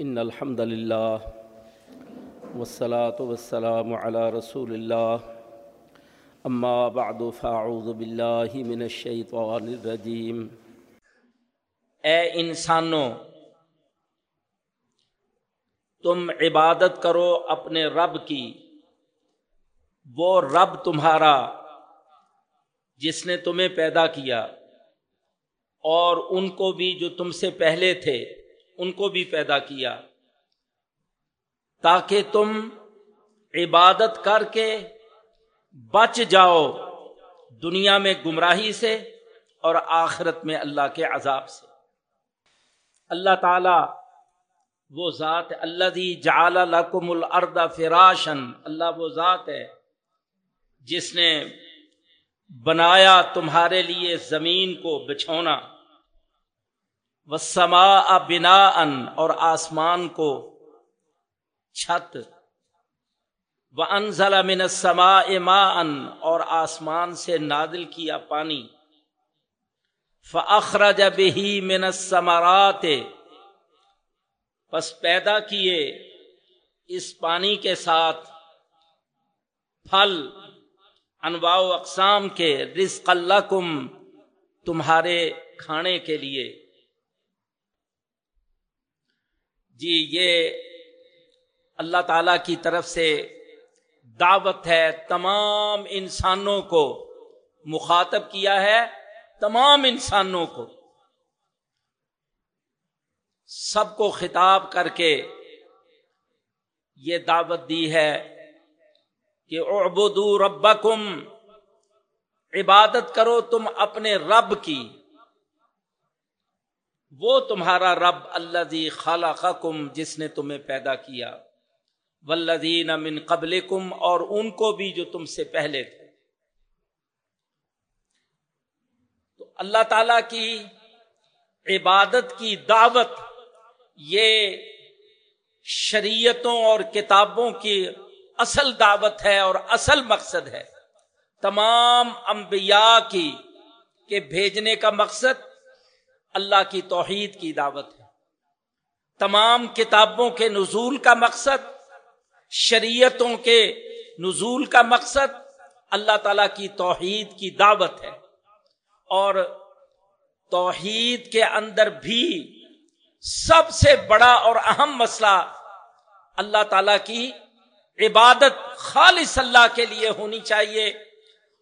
ان الحمد لله والصلاة والسلام على رسول الله. اما بعد فاعوذ بالله من الشيطان الرجيم. اے انسانوں، تم عبادت کرو اپنے رب کی، وہ رب تمہارا جس نے تمہیں پیدا کیا، اور ان کو بھی جو تم سے پہلے تھے ان کو بھی پیدا کیا۔ تاکہ تم عبادت کر کے بچ جاؤ دنیا میں گمراہی سے اور آخرت میں اللہ کے عذاب سے۔ اللہ تعالی وہ ذات اللہ دی جعل لکم الارض فراشن اللہ وہ ذات ہے جس نے بنایا تمہارے لیے زمین کو بچھونا۔ وسما بنا ان اور آسمان کو چھت۔ و انزل من السماء ماء، اور آسمان سے نادل کیا پانی۔ فاخرج به من الثمرات پس پیدا کیے اس پانی کے ساتھ پھل، انواع و اقسام کے رزق لکم تمہارے کھانے کے لیے۔ جی یہ اللہ تعالی کی طرف سے دعوت ہے، تمام انسانوں کو مخاطب کیا ہے، تمام انسانوں کو۔ سب کو خطاب کر کے یہ دعوت دی ہے کہ اعبدو ربکم، عبادت کرو تم اپنے رب کی۔ وہ تمہارا رب اللہ دی خالہ جس نے تمہیں پیدا کیا ولدین من قبل اور ان کو بھی جو تم سے پہلے تھے۔ تو اللہ تعالی کی عبادت کی دعوت، یہ شریعتوں اور کتابوں کی اصل دعوت ہے اور اصل مقصد ہے۔ تمام انبیاء کی کے بھیجنے کا مقصد اللہ کی توحید کی دعوت ہے۔ تمام کتابوں کے نزول کا مقصد، شریعتوں کے نزول کا مقصد اللہ تعالی کی توحید کی دعوت ہے۔ اور توحید کے اندر بھی سب سے بڑا اور اہم مسئلہ اللہ تعالی کی عبادت خالص اللہ کے لیے ہونی چاہیے۔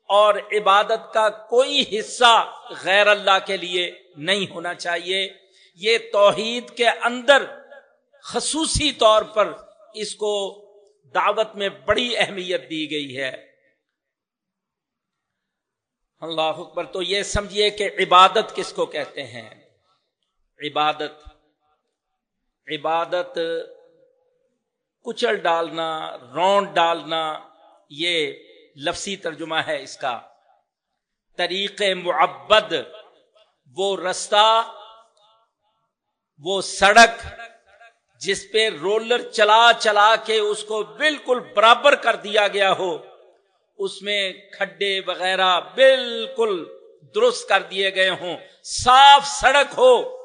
اور عبادت کا کوئی حصہ غیر اللہ کے لیے نہیں ہونا چاہیے۔ یہ توحید کے اندر خصوصی طور پر اس کو دعوت میں بڑی اہمیت دی گئی ہے۔ اللہ اکبر، تو یہ سمجھیے کہ عبادت کس کو کہتے ہیں؟ عبادت عبادت کچل ڈالنا، رونڈ ڈالنا، یہ لفظی ترجمہ ہے اس کا۔ طریق معبد، وہ رستہ، وہ سڑک جس پہ رولر چلا چلا کے اس کو بالکل برابر کر دیا گیا ہو، اس میں کھڈے وغیرہ بالکل درست کر دیے گئے ہوں۔ صاف سڑک ہو،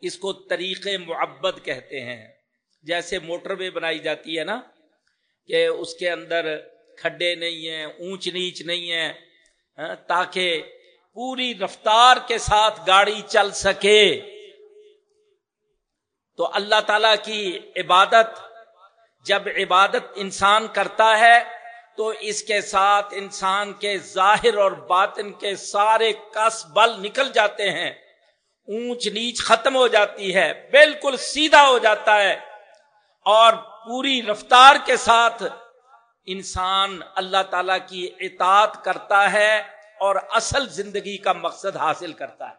اس کو طریق معبد کہتے ہیں۔ جیسے موٹر وے بنائی جاتی ہے نا، کہ اس کے اندر کھڈے نہیں ہیں، اونچ نیچ نہیں ہے ہاں، تاکہ پوری رفتار کے ساتھ گاڑی چل سکے۔ تو اللہ تعالی کی عبادت، جب عبادت انسان کرتا ہے، تو اس کے ساتھ انسان کے ظاہر اور باطن کے سارے کس بل نکل جاتے ہیں۔ اونچ نیچ ختم ہو جاتی ہے، بالکل سیدھا ہو جاتا ہے۔ اور پوری رفتار کے ساتھ انسان اللہ تعالی کی اطاعت کرتا ہے اور اصل زندگی کا مقصد حاصل کرتا ہے۔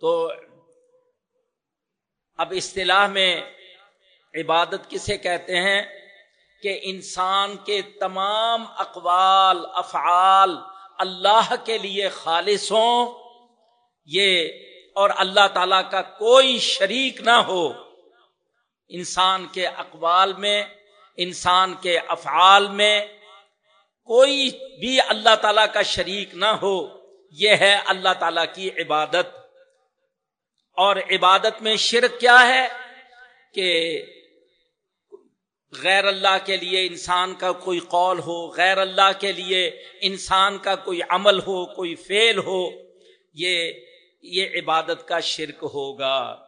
تو اب اصطلاح میں عبادت کسے کہتے ہیں کہ انسان کے تمام اقوال، افعال اللہ کے لیے خالص ہوں، یہ اور اللہ تعالی کا کوئی شریک نہ ہو، انسان کے اقوال میں انسان کے افعال میں کوئی بھی اللہ تعالی کا شریک نہ ہو، یہ ہے اللہ تعالی کی عبادت۔ اور عبادت میں شرک کیا ہے؟ کہ غیر اللہ کے لیے انسان کا کوئی قول ہو، غیر اللہ کے لیے انسان کا کوئی عمل ہو، کوئی فعل ہو، یہ یہ عبادت کا شرک ہوگا۔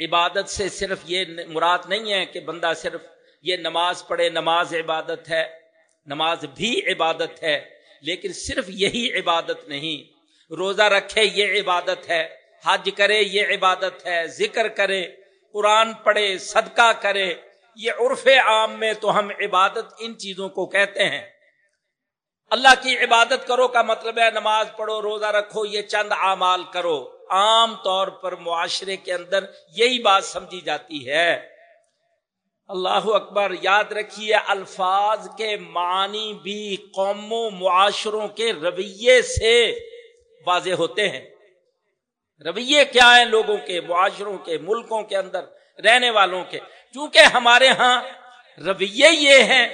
عبادت سے صرف یہ مراد نہیں ہے کہ بندہ صرف یہ نماز پڑھے، نماز عبادت ہے، نماز بھی عبادت ہے، لیکن صرف یہی عبادت نہیں۔ روزہ رکھے، یہ عبادت ہے۔ حج کرے، یہ عبادت ہے۔ ذکر کرے، قرآن پڑھے، صدقہ کرے۔ یہ عرف عام میں تو ہم عبادت ان چیزوں کو کہتے ہیں۔ اللہ کی عبادت کرو کا مطلب ہے نماز پڑھو، روزہ رکھو، یہ چند اعمال کرو۔ عام طور پر معاشرے کے اندر یہی بات سمجھی جاتی ہے۔ اللہ اکبر، یاد رکھیے الفاظ کے معنی بھی قوموں معاشروں کے رویے سے واضح ہوتے ہیں۔ رویے کیا ہیں لوگوں کے، معاشروں کے، ملکوں کے اندر رہنے والوں کے؟ کیونکہ ہمارے ہاں رویے یہ ہیں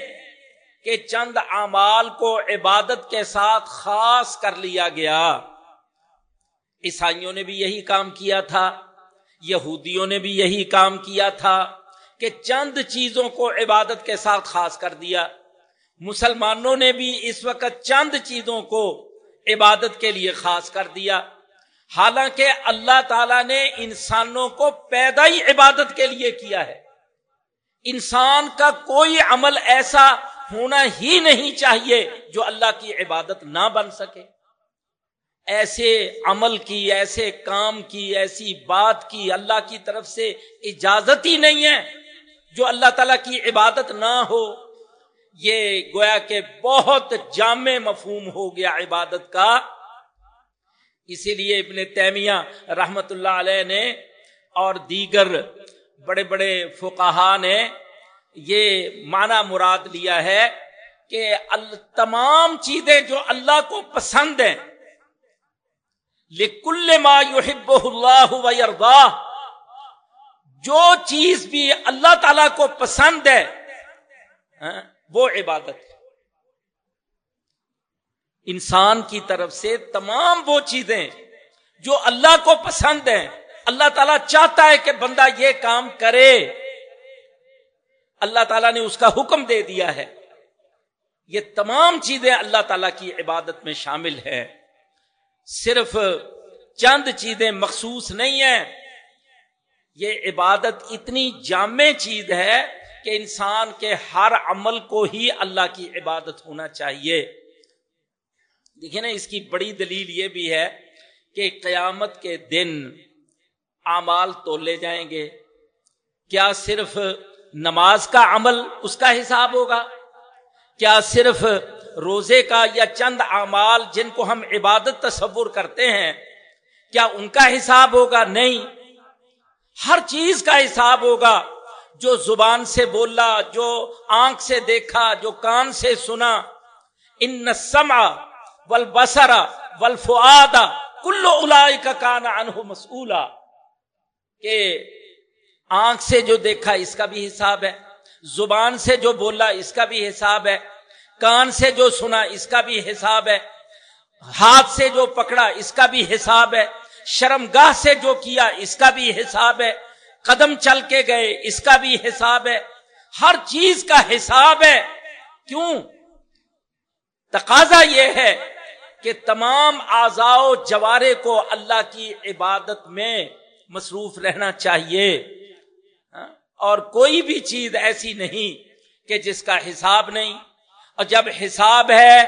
کہ چند اعمال کو عبادت کے ساتھ خاص کر لیا گیا۔ عیسائیوں نے بھی یہی کام کیا تھا، یہودیوں نے بھی یہی کام کیا تھا۔ کہ چند چیزوں کو عبادت کے ساتھ خاص کر دیا۔ مسلمانوں نے بھی اس وقت چند چیزوں کو عبادت کے لیے خاص کر دیا۔ حالانکہ اللہ تعالی نے انسانوں کو پیدا ہی عبادت کے لیے کیا ہے۔ انسان کا کوئی عمل ایسا ہونا ہی نہیں چاہیے جو اللہ کی عبادت نہ بن سکے۔ ایسے عمل کی، ایسے کام کی، ایسی بات کی اللہ کی طرف سے اجازت ہی نہیں ہے۔ جو اللہ تعالی کی عبادت نہ ہو، یہ گویا کہ بہت جامع مفہوم ہو گیا عبادت کا۔ اسی لیے ابن تیمیہ رحمت اللہ علیہ نے اور دیگر بڑے بڑے فقہا نے یہ معنی مراد لیا ہے کہ تمام چیزیں جو اللہ کو پسند ہیں، لکل ما یحب اللہ و جو چیز بھی اللہ تعالی کو پسند ہے ہاں، وہ عبادت ہے۔ انسان کی طرف سے تمام وہ چیزیں جو اللہ کو پسند ہیں، اللہ تعالیٰ چاہتا ہے کہ بندہ یہ کام کرے۔ اللہ تعالیٰ نے اس کا حکم دے دیا ہے۔ یہ تمام چیزیں اللہ تعالیٰ کی عبادت میں شامل ہے صرف چند چیزیں مخصوص نہیں ہیں یہ عبادت اتنی جامع چیز ہے کہ انسان کے ہر عمل کو ہی اللہ کی عبادت ہونا چاہیے۔ دیکھیں نا، اس کی بڑی دلیل یہ بھی ہے کہ قیامت کے دن اعمال تولے جائیں گے۔ کیا صرف نماز کا عمل اس کا حساب ہوگا؟ کیا صرف روزے کا یا چند اعمال جن کو ہم عبادت تصور کرتے ہیں، کیا ان کا حساب ہوگا؟ نہیں۔ ہر چیز کا حساب ہوگا۔ جو زبان سے بولا، جو آنکھ سے دیکھا، جو کان سے سنا۔ ان سما ول بسرا ول فعدا کلو الائی کا کانا انہ مسولہ کہ آنکھ سے جو دیکھا، اس کا بھی حساب ہے۔ زبان سے جو بولا، اس کا بھی حساب ہے۔ کان سے جو سنا، اس کا بھی حساب ہے۔ ہاتھ سے جو پکڑا، اس کا بھی حساب ہے۔ شرم گاہ سے جو کیا، اس کا بھی حساب ہے۔ قدم چل کے گئے، اس کا بھی حساب ہے۔ ہر چیز کا حساب ہے۔ کیوں؟ تقاضا یہ ہے کہ تمام آزاؤ جوارے کو اللہ کی عبادت میں مصروف رہنا چاہیے۔ ہاں؟ اور کوئی بھی چیز ایسی نہیں کہ جس کا حساب نہیں۔ اور جب حساب ہے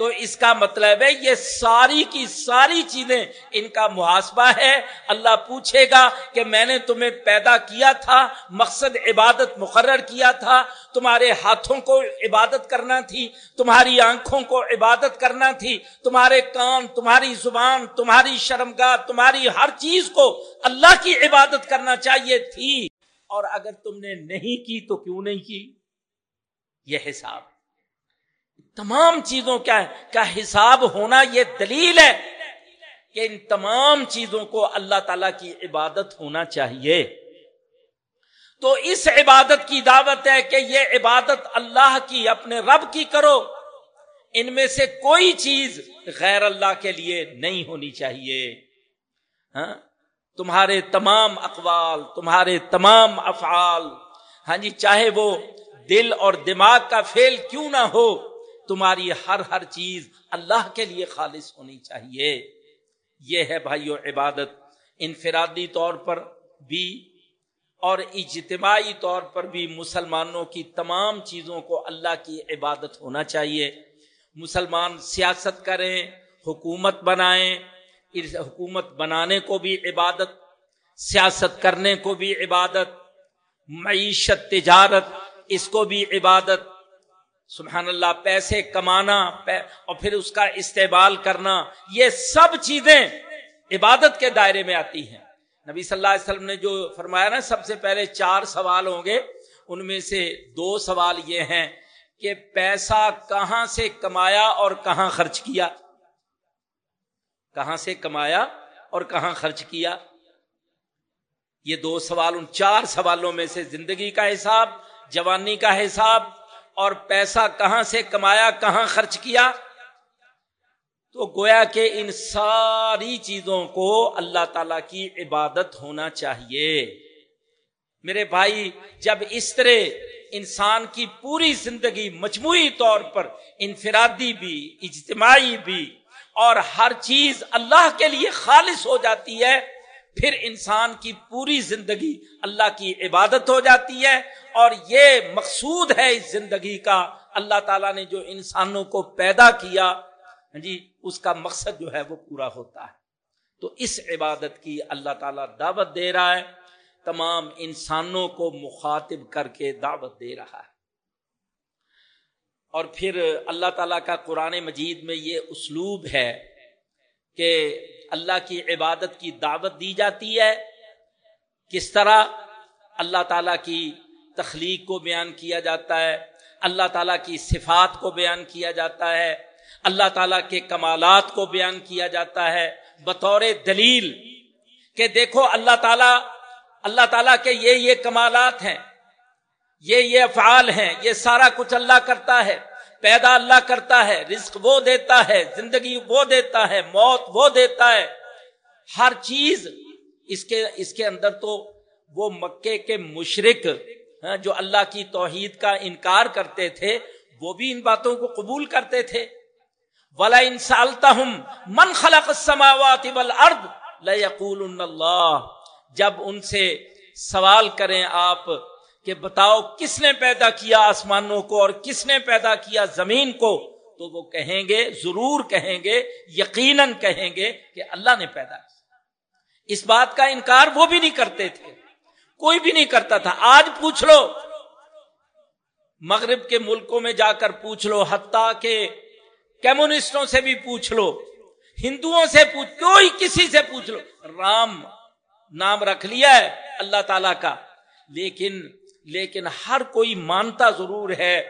تو اس کا مطلب ہے یہ ساری کی ساری چیزیں ان کا محاسبہ ہے۔ اللہ پوچھے گا کہ میں نے تمہیں پیدا کیا تھا، مقصد عبادت مقرر کیا تھا، تمہارے ہاتھوں کو عبادت کرنا تھی، تمہاری آنکھوں کو عبادت کرنا تھی، تمہارے کان، تمہاری زبان، تمہاری شرمگاہ، تمہاری ہر چیز کو اللہ کی عبادت کرنا چاہیے تھی۔ اور اگر تم نے نہیں کی تو کیوں نہیں کی؟ یہ حساب۔ تمام چیزوں کا کا حساب ہونا یہ دلیل ہے کہ ان تمام چیزوں کو اللہ تعالی کی عبادت ہونا چاہیے۔ تو اس عبادت کی دعوت ہے کہ یہ عبادت اللہ کی، اپنے رب کی کرو۔ ان میں سے کوئی چیز غیر اللہ کے لیے نہیں ہونی چاہیے۔ ہاں؟ تمہارے تمام اقوال، تمہارے تمام افعال ہاں جی چاہے وہ دل اور دماغ کا فیل کیوں نہ ہو تمہاری ہر ہر چیز اللہ کے لیے خالص ہونی چاہیے۔ یہ ہے بھائیو عبادت۔ انفرادی طور پر بھی اور اجتماعی طور پر بھی مسلمانوں کی تمام چیزوں کو اللہ کی عبادت ہونا چاہیے۔ مسلمان سیاست کریں، حکومت بنائیں حکومت بنانے کو بھی عبادت، سیاست کرنے کو بھی عبادت، معیشت تجارت، اس کو بھی عبادت۔ سبحان اللہ، پیسے کمانا اور پھر اس کا استعمال کرنا، یہ سب چیزیں عبادت کے دائرے میں آتی ہیں۔ نبی صلی اللہ علیہ وسلم نے جو فرمایا نا، سب سے پہلے چار سوال ہوں گے۔ ان میں سے دو سوال یہ ہیں کہ پیسہ کہاں سے کمایا اور کہاں خرچ کیا؟ کہاں سے کمایا اور کہاں خرچ کیا؟ یہ دو سوال، ان چار سوالوں میں سے زندگی کا حساب، جوانی کا حساب اور پیسہ کہاں سے کمایا، کہاں خرچ کیا؟ تو گویا کہ ان ساری چیزوں کو اللہ تعالی کی عبادت ہونا چاہیے۔ میرے بھائی، جب اس طرح انسان کی پوری زندگی مجموعی طور پر انفرادی بھی، اجتماعی بھی اور ہر چیز اللہ کے لیے خالص ہو جاتی ہے پھر انسان کی پوری زندگی اللہ کی عبادت ہو جاتی ہے اور یہ مقصود ہے اس زندگی کا۔ اللہ تعالیٰ نے جو انسانوں کو پیدا کیا ہاں جی اس کا مقصد جو ہے وہ پورا ہوتا ہے۔ تو اس عبادت کی اللہ تعالیٰ دعوت دے رہا ہے۔ تمام انسانوں کو مخاطب کر کے دعوت دے رہا ہے۔ اور پھر اللہ تعالیٰ کا قرآن مجید میں یہ اسلوب ہے کہ اللہ کی عبادت کی دعوت دی جاتی ہے۔ کس طرح اللہ تعالیٰ کی تخلیق کو بیان کیا جاتا ہے، اللہ تعالیٰ کی صفات کو بیان کیا جاتا ہے، اللہ تعالیٰ کے کمالات کو بیان کیا جاتا ہے۔ بطور دلیل کہ دیکھو اللہ تعالیٰ اللہ تعالیٰ کے یہ یہ کمالات ہیں، یہ یہ افعال ہیں، یہ سارا کچھ اللہ کرتا ہے۔ پیدا اللہ کرتا ہے، رزق وہ دیتا ہے، زندگی وہ دیتا ہے، موت وہ دیتا ہے۔ ہر چیز اس کے اس کے اندر تو وہ مکے کے مشرق ہاں، جو اللہ کی توحید کا انکار کرتے تھے، وہ بھی ان باتوں کو قبول کرتے تھے۔ ولا انسالتا ہوں من خلق سماوات اللہ جب ان سے سوال کریں آپ کہ بتاؤ کس نے پیدا کیا آسمانوں کو اور کس نے پیدا کیا زمین کو؟ تو وہ کہیں گے، ضرور کہیں گے، یقیناً کہیں گے کہ اللہ نے پیدا کیا۔ اس بات کا انکار وہ بھی نہیں کرتے تھے۔ کوئی بھی نہیں کرتا تھا۔ آج پوچھ لو۔ مغرب کے ملکوں میں جا کر پوچھ لو۔ حتیٰ کہ کمیونسٹوں سے بھی پوچھ لو۔ ہندوؤں سے پوچھ، کوئی کسی سے پوچھ لو۔ رام نام رکھ لیا ہے اللہ تعالی کا۔ لیکن لیکن ہر کوئی مانتا ضرور ہے۔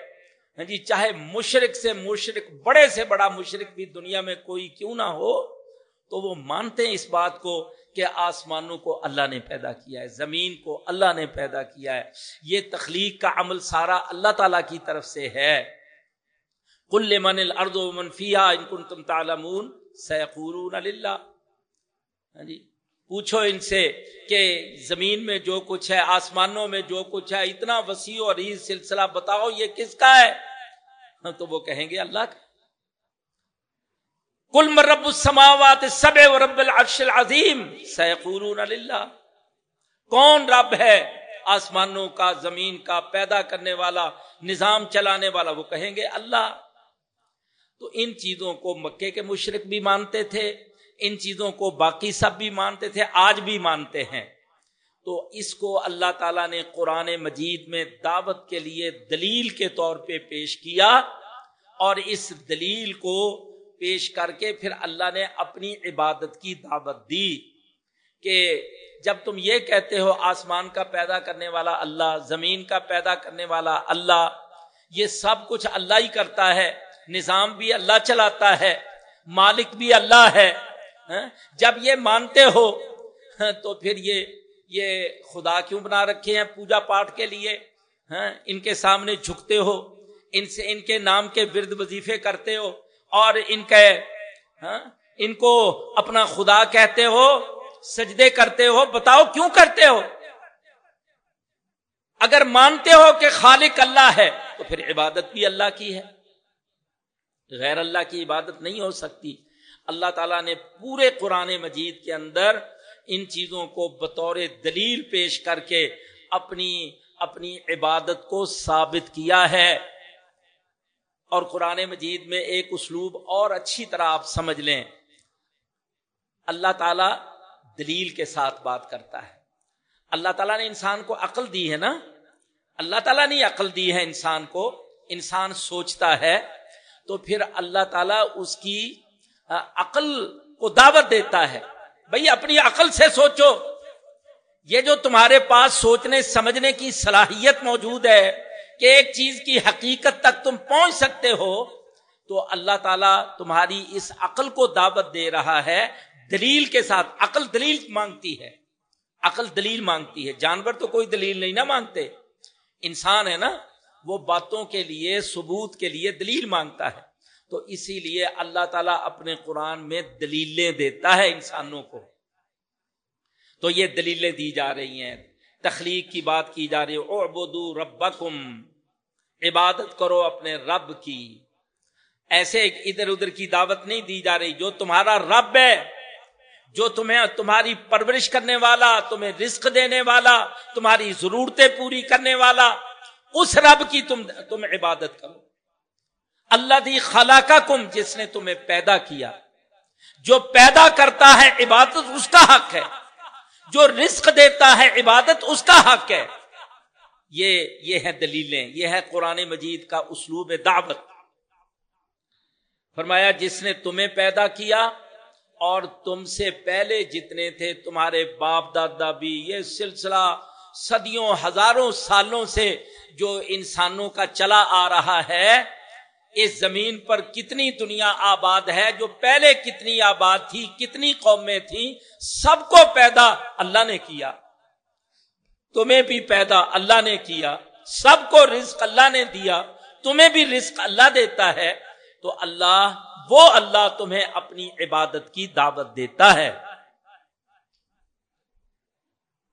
ہاں جی چاہے مشرق سے مشرق، بڑے سے بڑا مشرق بھی دنیا میں کوئی کیوں نہ ہو، تو وہ مانتے ہیں اس بات کو کہ آسمانوں کو اللہ نے پیدا کیا ہے، زمین کو اللہ نے پیدا کیا ہے۔ یہ تخلیق کا عمل سارا اللہ تعالی کی طرف سے ہے۔ کل من الارض و منفیہ ان کن تم تالمون سیقورون اللہ ہاں جی پوچھو ان سے کہ زمین میں جو کچھ ہے، آسمانوں میں جو کچھ ہے، اتنا وسیع اور عید سلسلہ بتاؤ، یہ کس کا ہے؟ ہاں، تو وہ کہیں گے اللہ کا۔ کل مرب السماوات سب رب العرش العظیم۔ سیقولون اللہ کون رب ہے؟ آسمانوں کا، زمین کا، پیدا کرنے والا، نظام چلانے والا، وہ کہیں گے اللہ۔ تو ان چیزوں کو مکے کے مشرق بھی مانتے تھے۔ ان چیزوں کو باقی سب بھی مانتے تھے، آج بھی مانتے ہیں۔ تو اس کو اللہ تعالیٰ نے قرآن مجید میں دعوت کے لیے دلیل کے طور پہ پیش کیا اور اس دلیل کو پیش کر کے پھر اللہ نے اپنی عبادت کی دعوت دی کہ جب تم یہ کہتے ہو، آسمان کا پیدا کرنے والا اللہ، زمین کا پیدا کرنے والا اللہ، یہ سب کچھ اللہ ہی کرتا ہے، نظام بھی اللہ چلاتا ہے، مالک بھی اللہ ہے۔ جب یہ مانتے ہو تو پھر یہ یہ خدا کیوں بنا رکھے ہیں پوجا پاٹ کے لیے؟ ان کے سامنے جھکتے ہو، ان سے، ان کے نام کے ورد وظیفے کرتے ہو، اور ان کے ان کو اپنا خدا کہتے ہو، سجدے کرتے ہو، بتاؤ کیوں کرتے ہو؟ اگر مانتے ہو کہ خالق اللہ ہے، تو پھر عبادت بھی اللہ کی ہے۔ غیر اللہ کی عبادت نہیں ہو سکتی۔ اللہ تعالیٰ نے پورے قرآن مجید کے اندر ان چیزوں کو بطور دلیل پیش کر کے اپنی اپنی عبادت کو ثابت کیا ہے۔ اور قرآن مجید میں ایک اسلوب اور اچھی طرح آپ سمجھ لیں۔ اللہ تعالی دلیل کے ساتھ بات کرتا ہے۔ اللہ تعالیٰ نے انسان کو عقل دی ہے نا۔ اللہ تعالیٰ نے عقل دی ہے انسان کو۔ انسان سوچتا ہے تو پھر اللہ تعالیٰ اس کی عقل کو دعوت دیتا ہے۔ بھائی، اپنی عقل سے سوچو۔ یہ جو تمہارے پاس سوچنے، سمجھنے کی صلاحیت موجود ہے کہ ایک چیز کی حقیقت تک تم پہنچ سکتے ہو، تو اللہ تعالیٰ تمہاری اس عقل کو دعوت دے رہا ہے۔ دلیل کے ساتھ، عقل دلیل مانگتی ہے۔ عقل دلیل مانگتی ہے۔ جانور تو کوئی دلیل نہیں نہ مانگتے۔ انسان ہے نا، وہ باتوں کے لیے، ثبوت کے لیے دلیل مانگتا ہے۔ تو اسی لیے اللہ تعالیٰ اپنے قرآن میں دلیلیں دیتا ہے انسانوں کو۔ تو یہ دلیلیں دی جا رہی ہیں۔ تخلیق کی بات کی جا رہی ہے۔ اعبدو ربکم۔ عبادت کرو اپنے رب کی۔ ایسے ادھر ادھر کی دعوت نہیں دی جا رہی جو تمہارا رب ہے، جو تمہیں، تمہاری پرورش کرنے والا، تمہیں رزق دینے والا، تمہاری ضرورتیں پوری کرنے والا، اس رب کی تم تم عبادت کرو۔ اللہ دی خلا کم جس نے تمہیں پیدا کیا۔ جو پیدا کرتا ہے عبادت، اس کا حق ہے۔ جو رزق دیتا ہے عبادت، اس کا حق ہے۔ یہ یہ ہے دلیلیں۔ یہ ہے قرآن مجید کا اسلوب دعوت۔ فرمایا، جس نے تمہیں پیدا کیا اور تم سے پہلے جتنے تھے، تمہارے باپ دادا بھی، یہ سلسلہ صدیوں، ہزاروں سالوں سے جو انسانوں کا چلا آ رہا ہے اس زمین پر کتنی دنیا آباد ہے، جو پہلے کتنی آباد تھی، کتنی قومیں تھیں سب کو پیدا اللہ نے کیا۔ تمہیں بھی پیدا اللہ نے کیا، سب کو رزق اللہ نے دیا، تمہیں بھی رزق اللہ دیتا ہے۔ تو اللہ، وہ اللہ تمہیں اپنی عبادت کی دعوت دیتا ہے۔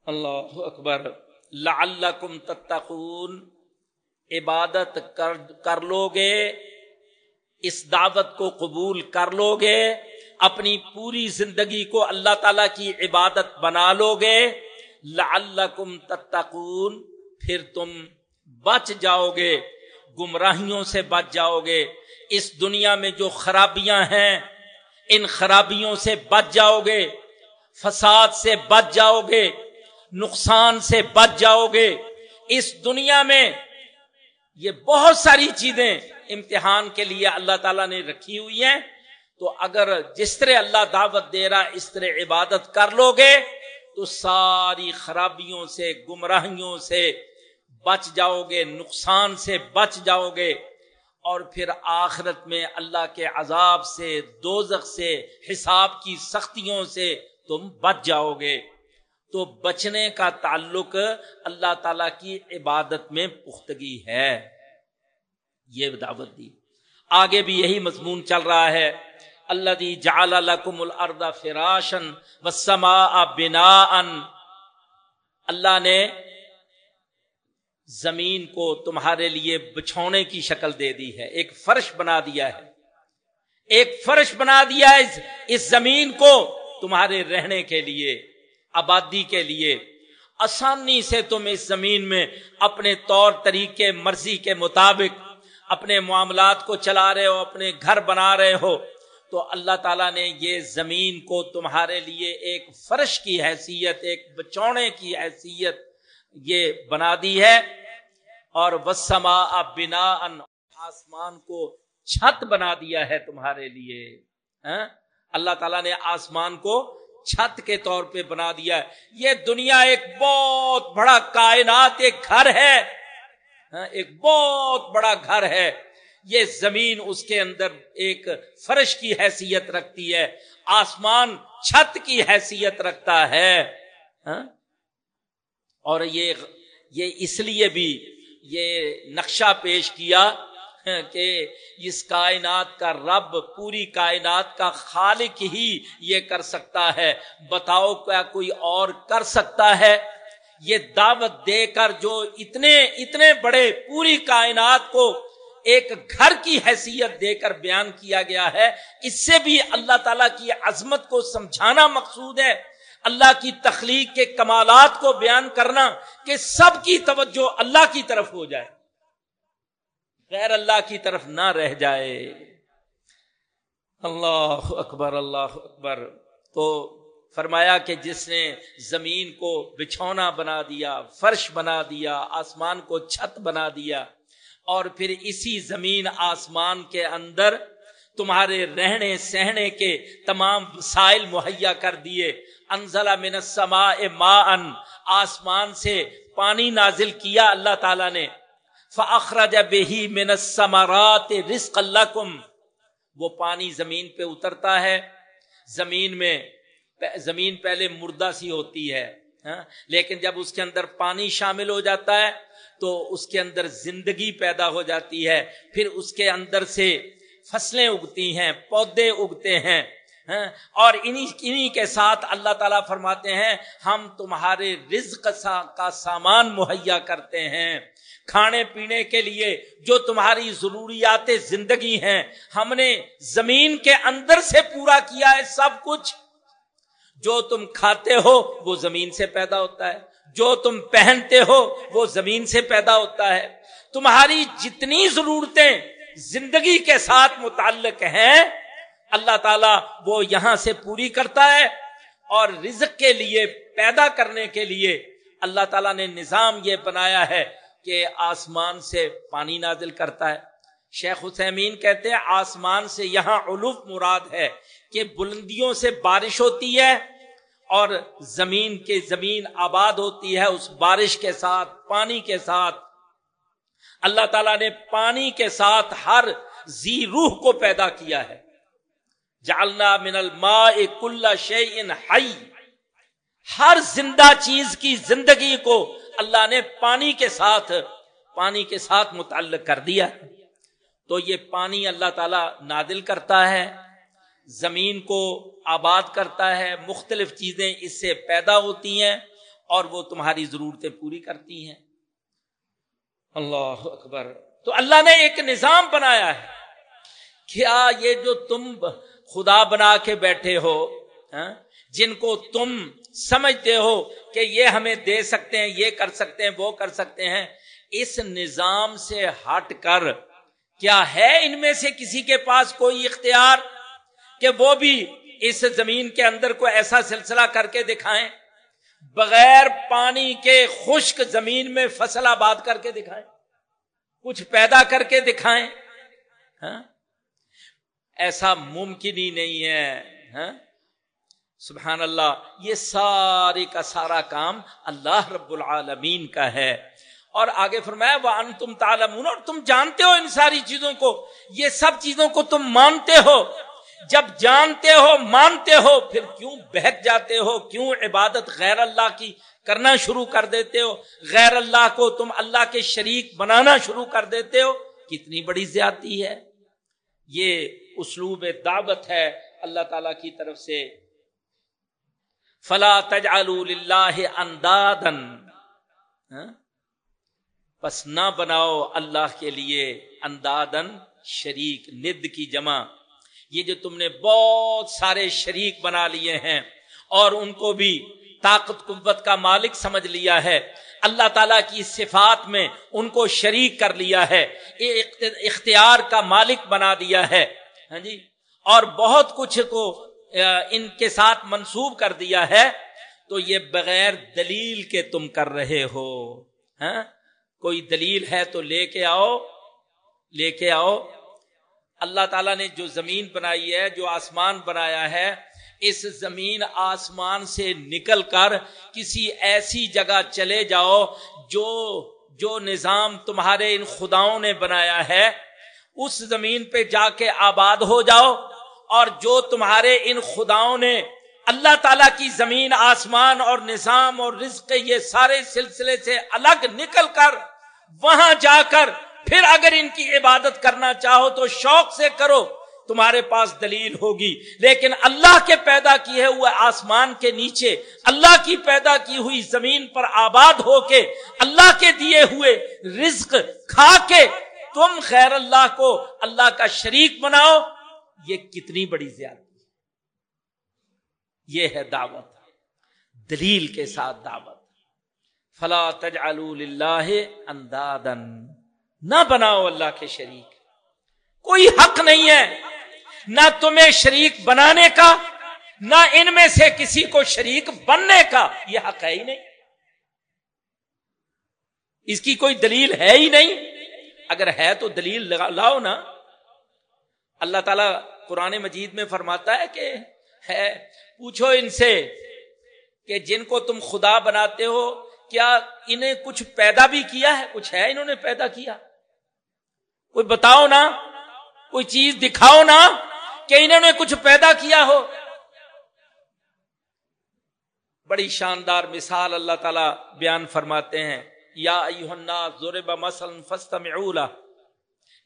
اللہ اکبر۔ لعلکم تتقون۔ عبادت کر کر لو گے اس دعوت کو قبول کر لو گے اپنی پوری زندگی کو اللہ تعالی کی عبادت بنا لو گے لعلکم تتقون، پھر تم بچ جاؤ گے گمراہیوں سے بچ جاؤ گے اس دنیا میں جو خرابیاں ہیں، ان خرابیوں سے بچ جاؤ گے فساد سے بچ جاؤ گے نقصان سے بچ جاؤ گے اس دنیا میں یہ بہت ساری چیزیں امتحان کے لیے اللہ تعالیٰ نے رکھی ہوئی ہیں۔ تو اگر جس طرح اللہ دعوت دے رہا اس طرح عبادت کر لو گے، تو ساری خرابیوں سے، گمراہیوں سے بچ جاؤ گے، نقصان سے بچ جاؤ گے۔ اور پھر آخرت میں اللہ کے عذاب سے، دوزخ سے، حساب کی سختیوں سے تم بچ جاؤ گے۔ تو بچنے کا تعلق اللہ تعالی کی عبادت میں پختگی ہے۔ یہ دعوت دی۔ آگے بھی یہی مضمون چل رہا ہے۔ اللہ دی جال لکم الارض فراشن و بنا اللہ نے زمین کو تمہارے لیے بچھونے کی شکل دے دی ہے۔ ایک فرش بنا دیا ہے۔ ایک فرش بنا دیا ہے اس زمین کو تمہارے رہنے کے لیے۔ آبادی کے لیے۔ آسانی سے تم اس زمین میں اپنے طور طریقے، مرضی کے مطابق اپنے معاملات کو چلا رہے ہو، اپنے گھر بنا رہے ہو۔ تو اللہ تعالیٰ نے یہ زمین کو تمہارے لیے ایک فرش کی حیثیت، ایک بچونے کی حیثیت یہ بنا دی ہے۔ اور وسما بنا ان آسمان کو چھت بنا دیا ہے تمہارے لیے۔ ہاں؟ اللہ تعالیٰ نے آسمان کو چھت کے طور پہ بنا دیا ہے۔ یہ دنیا ایک بہت بڑا کائنات، ایک گھر ہے۔ ہاں، ایک بہت بڑا گھر ہے۔ یہ زمین اس کے اندر ایک فرش کی حیثیت رکھتی ہے۔ آسمان چھت کی حیثیت رکھتا ہے۔ ہاں، اور یہ یہ اس لیے بھی یہ نقشہ پیش کیا کہ اس کائنات کا رب پوری کائنات کا خالق ہی یہ کر سکتا ہے۔ بتاؤ کیا کوئی اور کر سکتا ہے؟ یہ دعوت دے کر جو اتنے اتنے بڑے پوری کائنات کو ایک گھر کی حیثیت دے کر بیان کیا گیا ہے، اس سے بھی اللہ تعالی کی عظمت کو سمجھانا مقصود ہے۔ اللہ کی تخلیق کے کمالات کو بیان کرنا کہ سب کی توجہ اللہ کی طرف ہو جائے۔ غیر اللہ کی طرف نہ رہ جائے۔ اللہ اکبر اللہ اکبر۔ تو فرمایا کہ جس نے زمین کو بچھونا بنا دیا، فرش بنا دیا، آسمان کو چھت بنا دیا، اور پھر اسی زمین آسمان کے اندر تمہارے رہنے سہنے کے تمام وسائل مہیا کر دیے۔ انزلہ من السماء ما ان آسمان سے پانی نازل کیا اللہ تعالی نے۔ فخرج بہی من السمرات رزق لکم۔ وہ پانی زمین پہ اترتا ہے۔ زمین میں زمین پہلے مردہ سی ہوتی ہے ہاں؟ لیکن جب اس کے اندر پانی شامل ہو جاتا ہے، تو اس کے اندر زندگی پیدا ہو جاتی ہے۔ پھر اس کے اندر سے فصلیں اگتی ہیں، پودے اگتے ہیں ہاں؟ اور انہی انہی کے ساتھ اللہ تعالیٰ فرماتے ہیں، ہم تمہارے رزق کا سامان مہیا کرتے ہیں۔ کھانے پینے کے لیے جو تمہاری ضروریات زندگی ہیں، ہم نے زمین کے اندر سے پورا کیا ہے سب کچھ۔ جو تم کھاتے ہو، وہ زمین سے پیدا ہوتا ہے۔ جو تم پہنتے ہو، وہ زمین سے پیدا ہوتا ہے۔ تمہاری جتنی ضرورتیں زندگی کے ساتھ متعلق ہیں، اللہ تعالی وہ یہاں سے پوری کرتا ہے۔ اور رزق کے لیے، پیدا کرنے کے لیے اللہ تعالیٰ نے نظام یہ بنایا ہے۔ کہ آسمان سے پانی نازل کرتا ہے۔ شیخ حسین کہتے ہیں، آسمان سے یہاں علوف مراد ہے کہ بلندیوں سے بارش ہوتی ہے اور زمین کے زمین آباد ہوتی ہے اس بارش کے ساتھ، پانی کے ساتھ۔ اللہ تعالیٰ نے پانی کے ساتھ ہر زی روح کو پیدا کیا ہے۔ جالنا من الماء کل شیء حی۔ ہر زندہ چیز کی زندگی کو اللہ نے پانی کے ساتھ پانی کے ساتھ متعلق کر دیا۔ تو یہ پانی اللہ تعالی نادل کرتا ہے، زمین کو آباد کرتا ہے، مختلف چیزیں اس سے پیدا ہوتی ہیں اور وہ تمہاری ضرورتیں پوری کرتی ہیں۔ اللہ اکبر۔ تو اللہ نے ایک نظام بنایا ہے۔ کیا یہ جو تم خدا بنا کے بیٹھے ہو ہاں، جن کو تم سمجھتے ہو کہ یہ ہمیں دے سکتے ہیں، یہ کر سکتے ہیں، وہ کر سکتے ہیں۔ اس نظام سے ہٹ کر، کیا ہے ان میں سے کسی کے پاس کوئی اختیار کہ وہ بھی اس زمین کے اندر کو ایسا سلسلہ کر کے دکھائیں؟ بغیر پانی کے خشک زمین میں فصل آباد کر کے دکھائیں؟ کچھ پیدا کر کے دکھائیں؟ ہاں؟ ایسا ممکن ہی نہیں ہے ہاں؟ سبحان اللہ، یہ سارے کا سارا کام اللہ رب العالمین کا ہے۔ اور آگے فرمایا وہ ان تم تالمون اور تم جانتے ہو ان ساری چیزوں کو، یہ سب چیزوں کو تم مانتے ہو۔ جب جانتے ہو، مانتے ہو، پھر کیوں بہک جاتے ہو؟ کیوں عبادت غیر اللہ کی کرنا شروع کر دیتے ہو؟ غیر اللہ کو تم اللہ کے شریک بنانا شروع کر دیتے ہو؟ کتنی بڑی زیادتی ہے۔ یہ اسلوب دعوت ہے اللہ تعالی کی طرف سے۔ فلا اللہ اندادن ہاں؟ پس نہ بناؤ اللہ کے لیے اندادن شریک، ند کی جمع. یہ جو تم نے بہت سارے شریک بنا لیے ہیں اور ان کو بھی طاقت، قوت کا مالک سمجھ لیا ہے، اللہ تعالیٰ کی صفات میں ان کو شریک کر لیا ہے اختیار کا مالک بنا دیا ہے۔ ہاں جی؟ اور بہت کچھ کو ان کے ساتھ منسوب کر دیا ہے، تو یہ بغیر دلیل کے تم کر رہے ہو ہاں؟ کوئی دلیل ہے تو لے کے آؤ، لے کے آؤ۔ اللہ تعالیٰ نے جو زمین بنائی ہے، جو آسمان بنایا ہے، اس زمین آسمان سے نکل کر کسی ایسی جگہ چلے جاؤ جو جو نظام تمہارے ان خداؤں نے بنایا ہے۔ اس زمین پہ جا کے آباد ہو جاؤ۔ اور جو تمہارے ان خداؤں نے اللہ تعالیٰ کی زمین، آسمان اور نظام اور رزق، یہ سارے سلسلے سے الگ نکل کر وہاں جا کر پھر اگر ان کی عبادت کرنا چاہو تو شوق سے کرو، تمہارے پاس دلیل ہوگی۔ لیکن اللہ کے پیدا کیے ہوئے آسمان کے نیچے، اللہ کی پیدا کی ہوئی زمین پر آباد ہو کے، اللہ کے دیے ہوئے رزق کھا کے تم خیر اللہ کو اللہ کا شریک بناؤ۔ یہ کتنی بڑی زیادتی یہ ہے دعوت۔ دلیل کے ساتھ دعوت۔ فلا اللہ اندادن نہ بناؤ اللہ کے شریک۔ کوئی حق نہیں ہے۔ نہ تمہیں شریک بنانے کا، نہ ان میں سے کسی کو شریک بننے کا۔ یہ حق ہے ہی نہیں۔ اس کی کوئی دلیل ہے ہی نہیں۔ اگر ہے تو دلیل لاؤ نا۔ اللہ تعالی قرآن مجید میں فرماتا ہے کہ ہے، پوچھو ان سے کہ جن کو تم خدا بناتے ہو، کیا انہیں کچھ پیدا بھی کیا ہے؟ کچھ ہے انہوں نے پیدا کیا؟ کوئی بتاؤ نا، کوئی چیز دکھاؤ نا کہ انہوں نے کچھ پیدا کیا ہو۔ بڑی شاندار مثال اللہ تعالی بیان فرماتے ہیں۔ یا ضرب مثلا فاستمعوا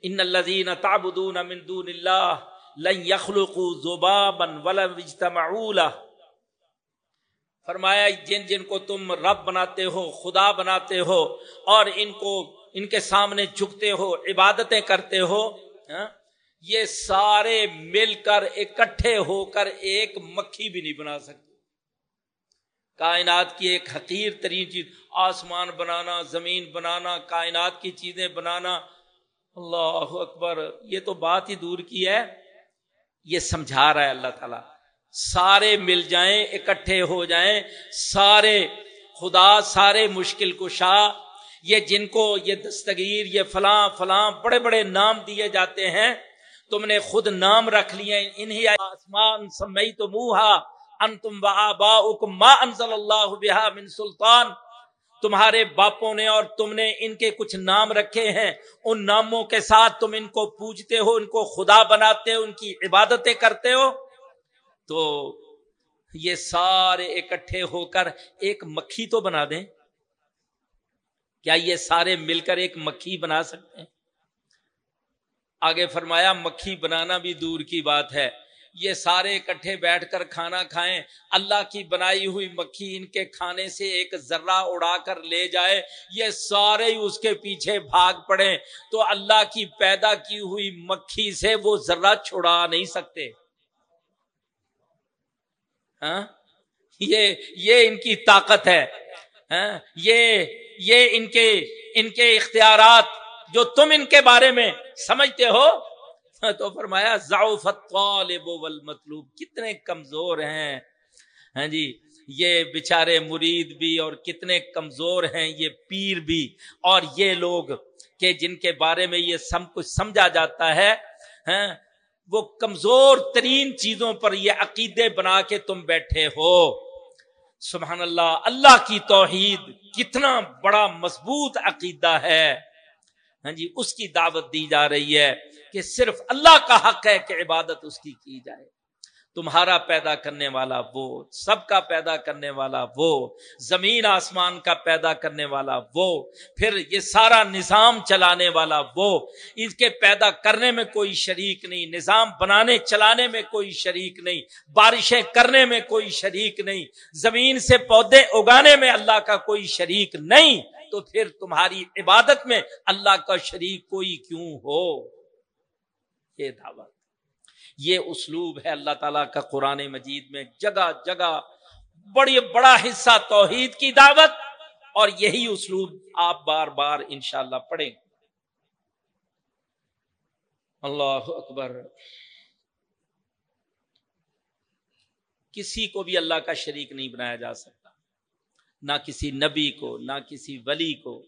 ان الذين تعبدون من دون الله لن يخلقوا ذبابا ولا يجتمعوا له۔ فرمایا، جن جن کو تم رب بناتے ہو، خدا بناتے ہو، اور ان کو، ان کے سامنے جھکتے ہو، عبادتیں کرتے ہو ہاں، یہ سارے مل کر، اکٹھے ہو کر ایک مکھی بھی نہیں بنا سکتے۔ کائنات کی ایک حقیر ترین چیز، آسمان بنانا، زمین بنانا، کائنات کی چیزیں بنانا اللہ اکبر، یہ تو بات ہی دور کی ہے۔ یہ سمجھا رہا ہے اللہ تعالی۔ سارے مل جائیں، اکٹھے ہو جائیں، سارے خدا، سارے مشکل کشا، یہ جن کو یہ دستگیر، یہ فلاں فلاں بڑے بڑے نام دیے جاتے ہیں۔ تم نے خود نام رکھ لیے انہیں آسمان سمئی تو منہا ان تم با ما انزل اللہ بہا من سلطان۔ تمہارے باپوں نے اور تم نے ان کے کچھ نام رکھے ہیں۔ ان ناموں کے ساتھ تم ان کو پوجتے ہو، ان کو خدا بناتے ہو، ان کی عبادتیں کرتے ہو۔ تو یہ سارے اکٹھے ہو کر ایک مکھی تو بنا دیں۔ کیا یہ سارے مل کر ایک مکھی بنا سکتے ہیں؟ آگے فرمایا، مکھی بنانا بھی دور کی بات ہے۔ یہ سارے اکٹھے بیٹھ کر کھانا کھائیں، اللہ کی بنائی ہوئی مکھی ان کے کھانے سے ایک ذرہ اڑا کر لے جائے، یہ سارے ہی اس کے پیچھے بھاگ پڑے تو اللہ کی پیدا کی ہوئی مکھی سے وہ ذرہ چھڑا نہیں سکتے۔ ہاں؟ یہ یہ ان کی طاقت ہے۔ ہاں؟ یہ یہ ان کے ان کے اختیارات جو تم ان کے بارے میں سمجھتے ہو تو فرمایا والمطلوب کتنے کمزور ہیں۔ ہاں جی یہ بےچارے مرید بھی اور کتنے کمزور ہیں یہ پیر بھی۔ اور یہ لوگ کہ جن کے بارے میں یہ سب کچھ سمجھا جاتا ہے ہاں، وہ کمزور ترین چیزوں پر یہ عقیدے بنا کے تم بیٹھے ہو۔ سبحان اللہ اللہ کی توحید کتنا بڑا مضبوط عقیدہ ہے۔ ہاں جی اس کی دعوت دی جا رہی ہے کہ صرف اللہ کا حق ہے کہ عبادت اس کی کی جائے۔ تمہارا پیدا کرنے والا وہ، سب کا پیدا کرنے والا وہ، زمین آسمان کا پیدا کرنے والا وہ، پھر یہ سارا نظام چلانے والا وہ۔ اس کے پیدا کرنے میں کوئی شریک نہیں، نظام بنانے، چلانے میں کوئی شریک نہیں، بارشیں کرنے میں کوئی شریک نہیں، زمین سے پودے اگانے میں اللہ کا کوئی شریک نہیں۔ تو پھر تمہاری عبادت میں اللہ کا شریک کوئی کیوں ہو؟ یہ دعوت یہ اسلوب ہے اللہ تعالیٰ کا قرآن مجید میں۔ جگہ جگہ بڑی بڑا حصہ توحید کی دعوت اور یہی اسلوب آپ بار بار انشاءاللہ پڑھیں۔ اللہ اکبر۔ کسی کو بھی اللہ کا شریک نہیں بنایا جا سکتا۔ نہ کسی نبی کو، نہ کسی ولی کو۔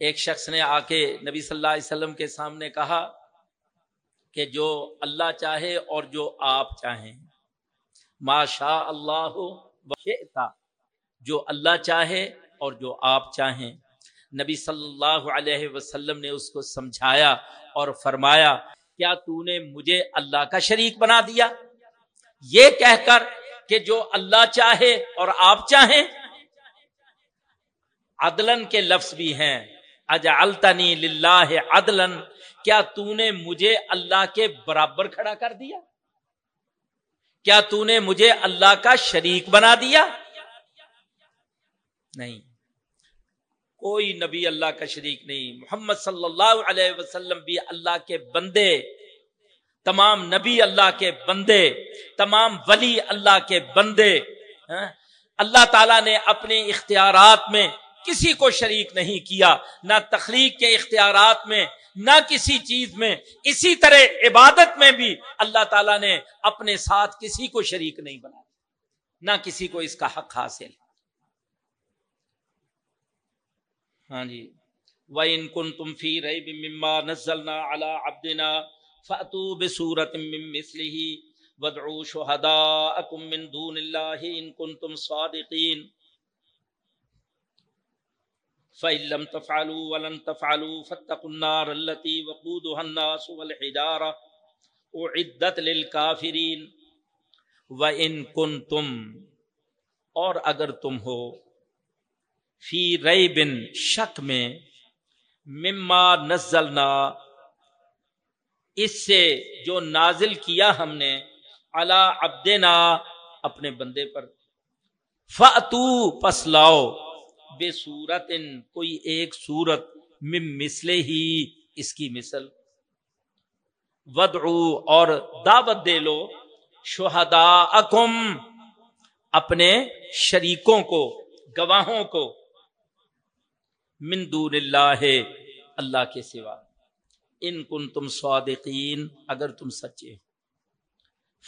ایک شخص نے آ کے نبی صلی اللہ علیہ وسلم کے سامنے کہا کہ جو اللہ چاہے اور جو آپ چاہیں۔ ما شاء اللہ تھا جو اللہ چاہے اور جو آپ چاہیں۔ نبی صلی اللہ علیہ وسلم نے اس کو سمجھایا اور فرمایا، کیا تو نے مجھے اللہ کا شریک بنا دیا؟ یہ کہہ کر کہ جو اللہ چاہے اور آپ چاہیں عدلن کے لفظ بھی ہیں۔ اجعلتنی للہ عدلن کیا تو نے مجھے اللہ کے برابر کھڑا کر دیا؟ کیا تو نے مجھے اللہ کا شریک بنا دیا؟ نہیں۔ کوئی نبی اللہ کا شریک نہیں۔ محمد صلی اللہ علیہ وسلم بھی اللہ کے بندے، تمام نبی اللہ کے بندے، تمام ولی اللہ کے بندے ہاں۔ اللہ تعالیٰ نے اپنے اختیارات میں کسی کو شریک نہیں کیا، نہ تخلیق کے اختیارات میں، نہ کسی چیز میں، اسی طرح عبادت میں بھی اللہ تعالیٰ نے اپنے ساتھ کسی کو شریک نہیں بنا نہ کسی کو اس کا حق حاصل۔ ہاں جی۔ وَإِن كُنتُمْ فِي رَيْبٍ مِّمَّا نَزَّلْنَا عَلَىٰ عَبْدِنَا فَأْتُوا بِسُورَةٍ مِّن مِّثْلِهِ وَادْعُوا شُهَدَاءَكُم مِّن دُونِ اللَّهِ إِن كُنتُمْ صَادِقِينَ۔ فَإِن لَّمْ تَفْعَلُوا وَلَن تَفْعَلُوا فَاتَّقُوا النَّارَ الَّتِي وَقُودُهَا النَّاسُ وَالْحِجَارَةُ أُعِدَّتْ لِلْكَافِرِينَ وَإِن كُنتُمْ اور اگر تم ہو فی رئی شک میں مما نزلنا اس سے جو نازل کیا ہم نے اللہ ابدنا اپنے بندے پر فتو پس لاؤ بے صورت کوئی ایک صورت مم مسلے ہی اس کی مثل۔ ودعو اور دعوت دے لو شہدا اکم اپنے شریکوں کو، گواہوں کو۔ من دون اللہ اللہ کے سوا۔ ان کن تم صادقین، اگر تم سچے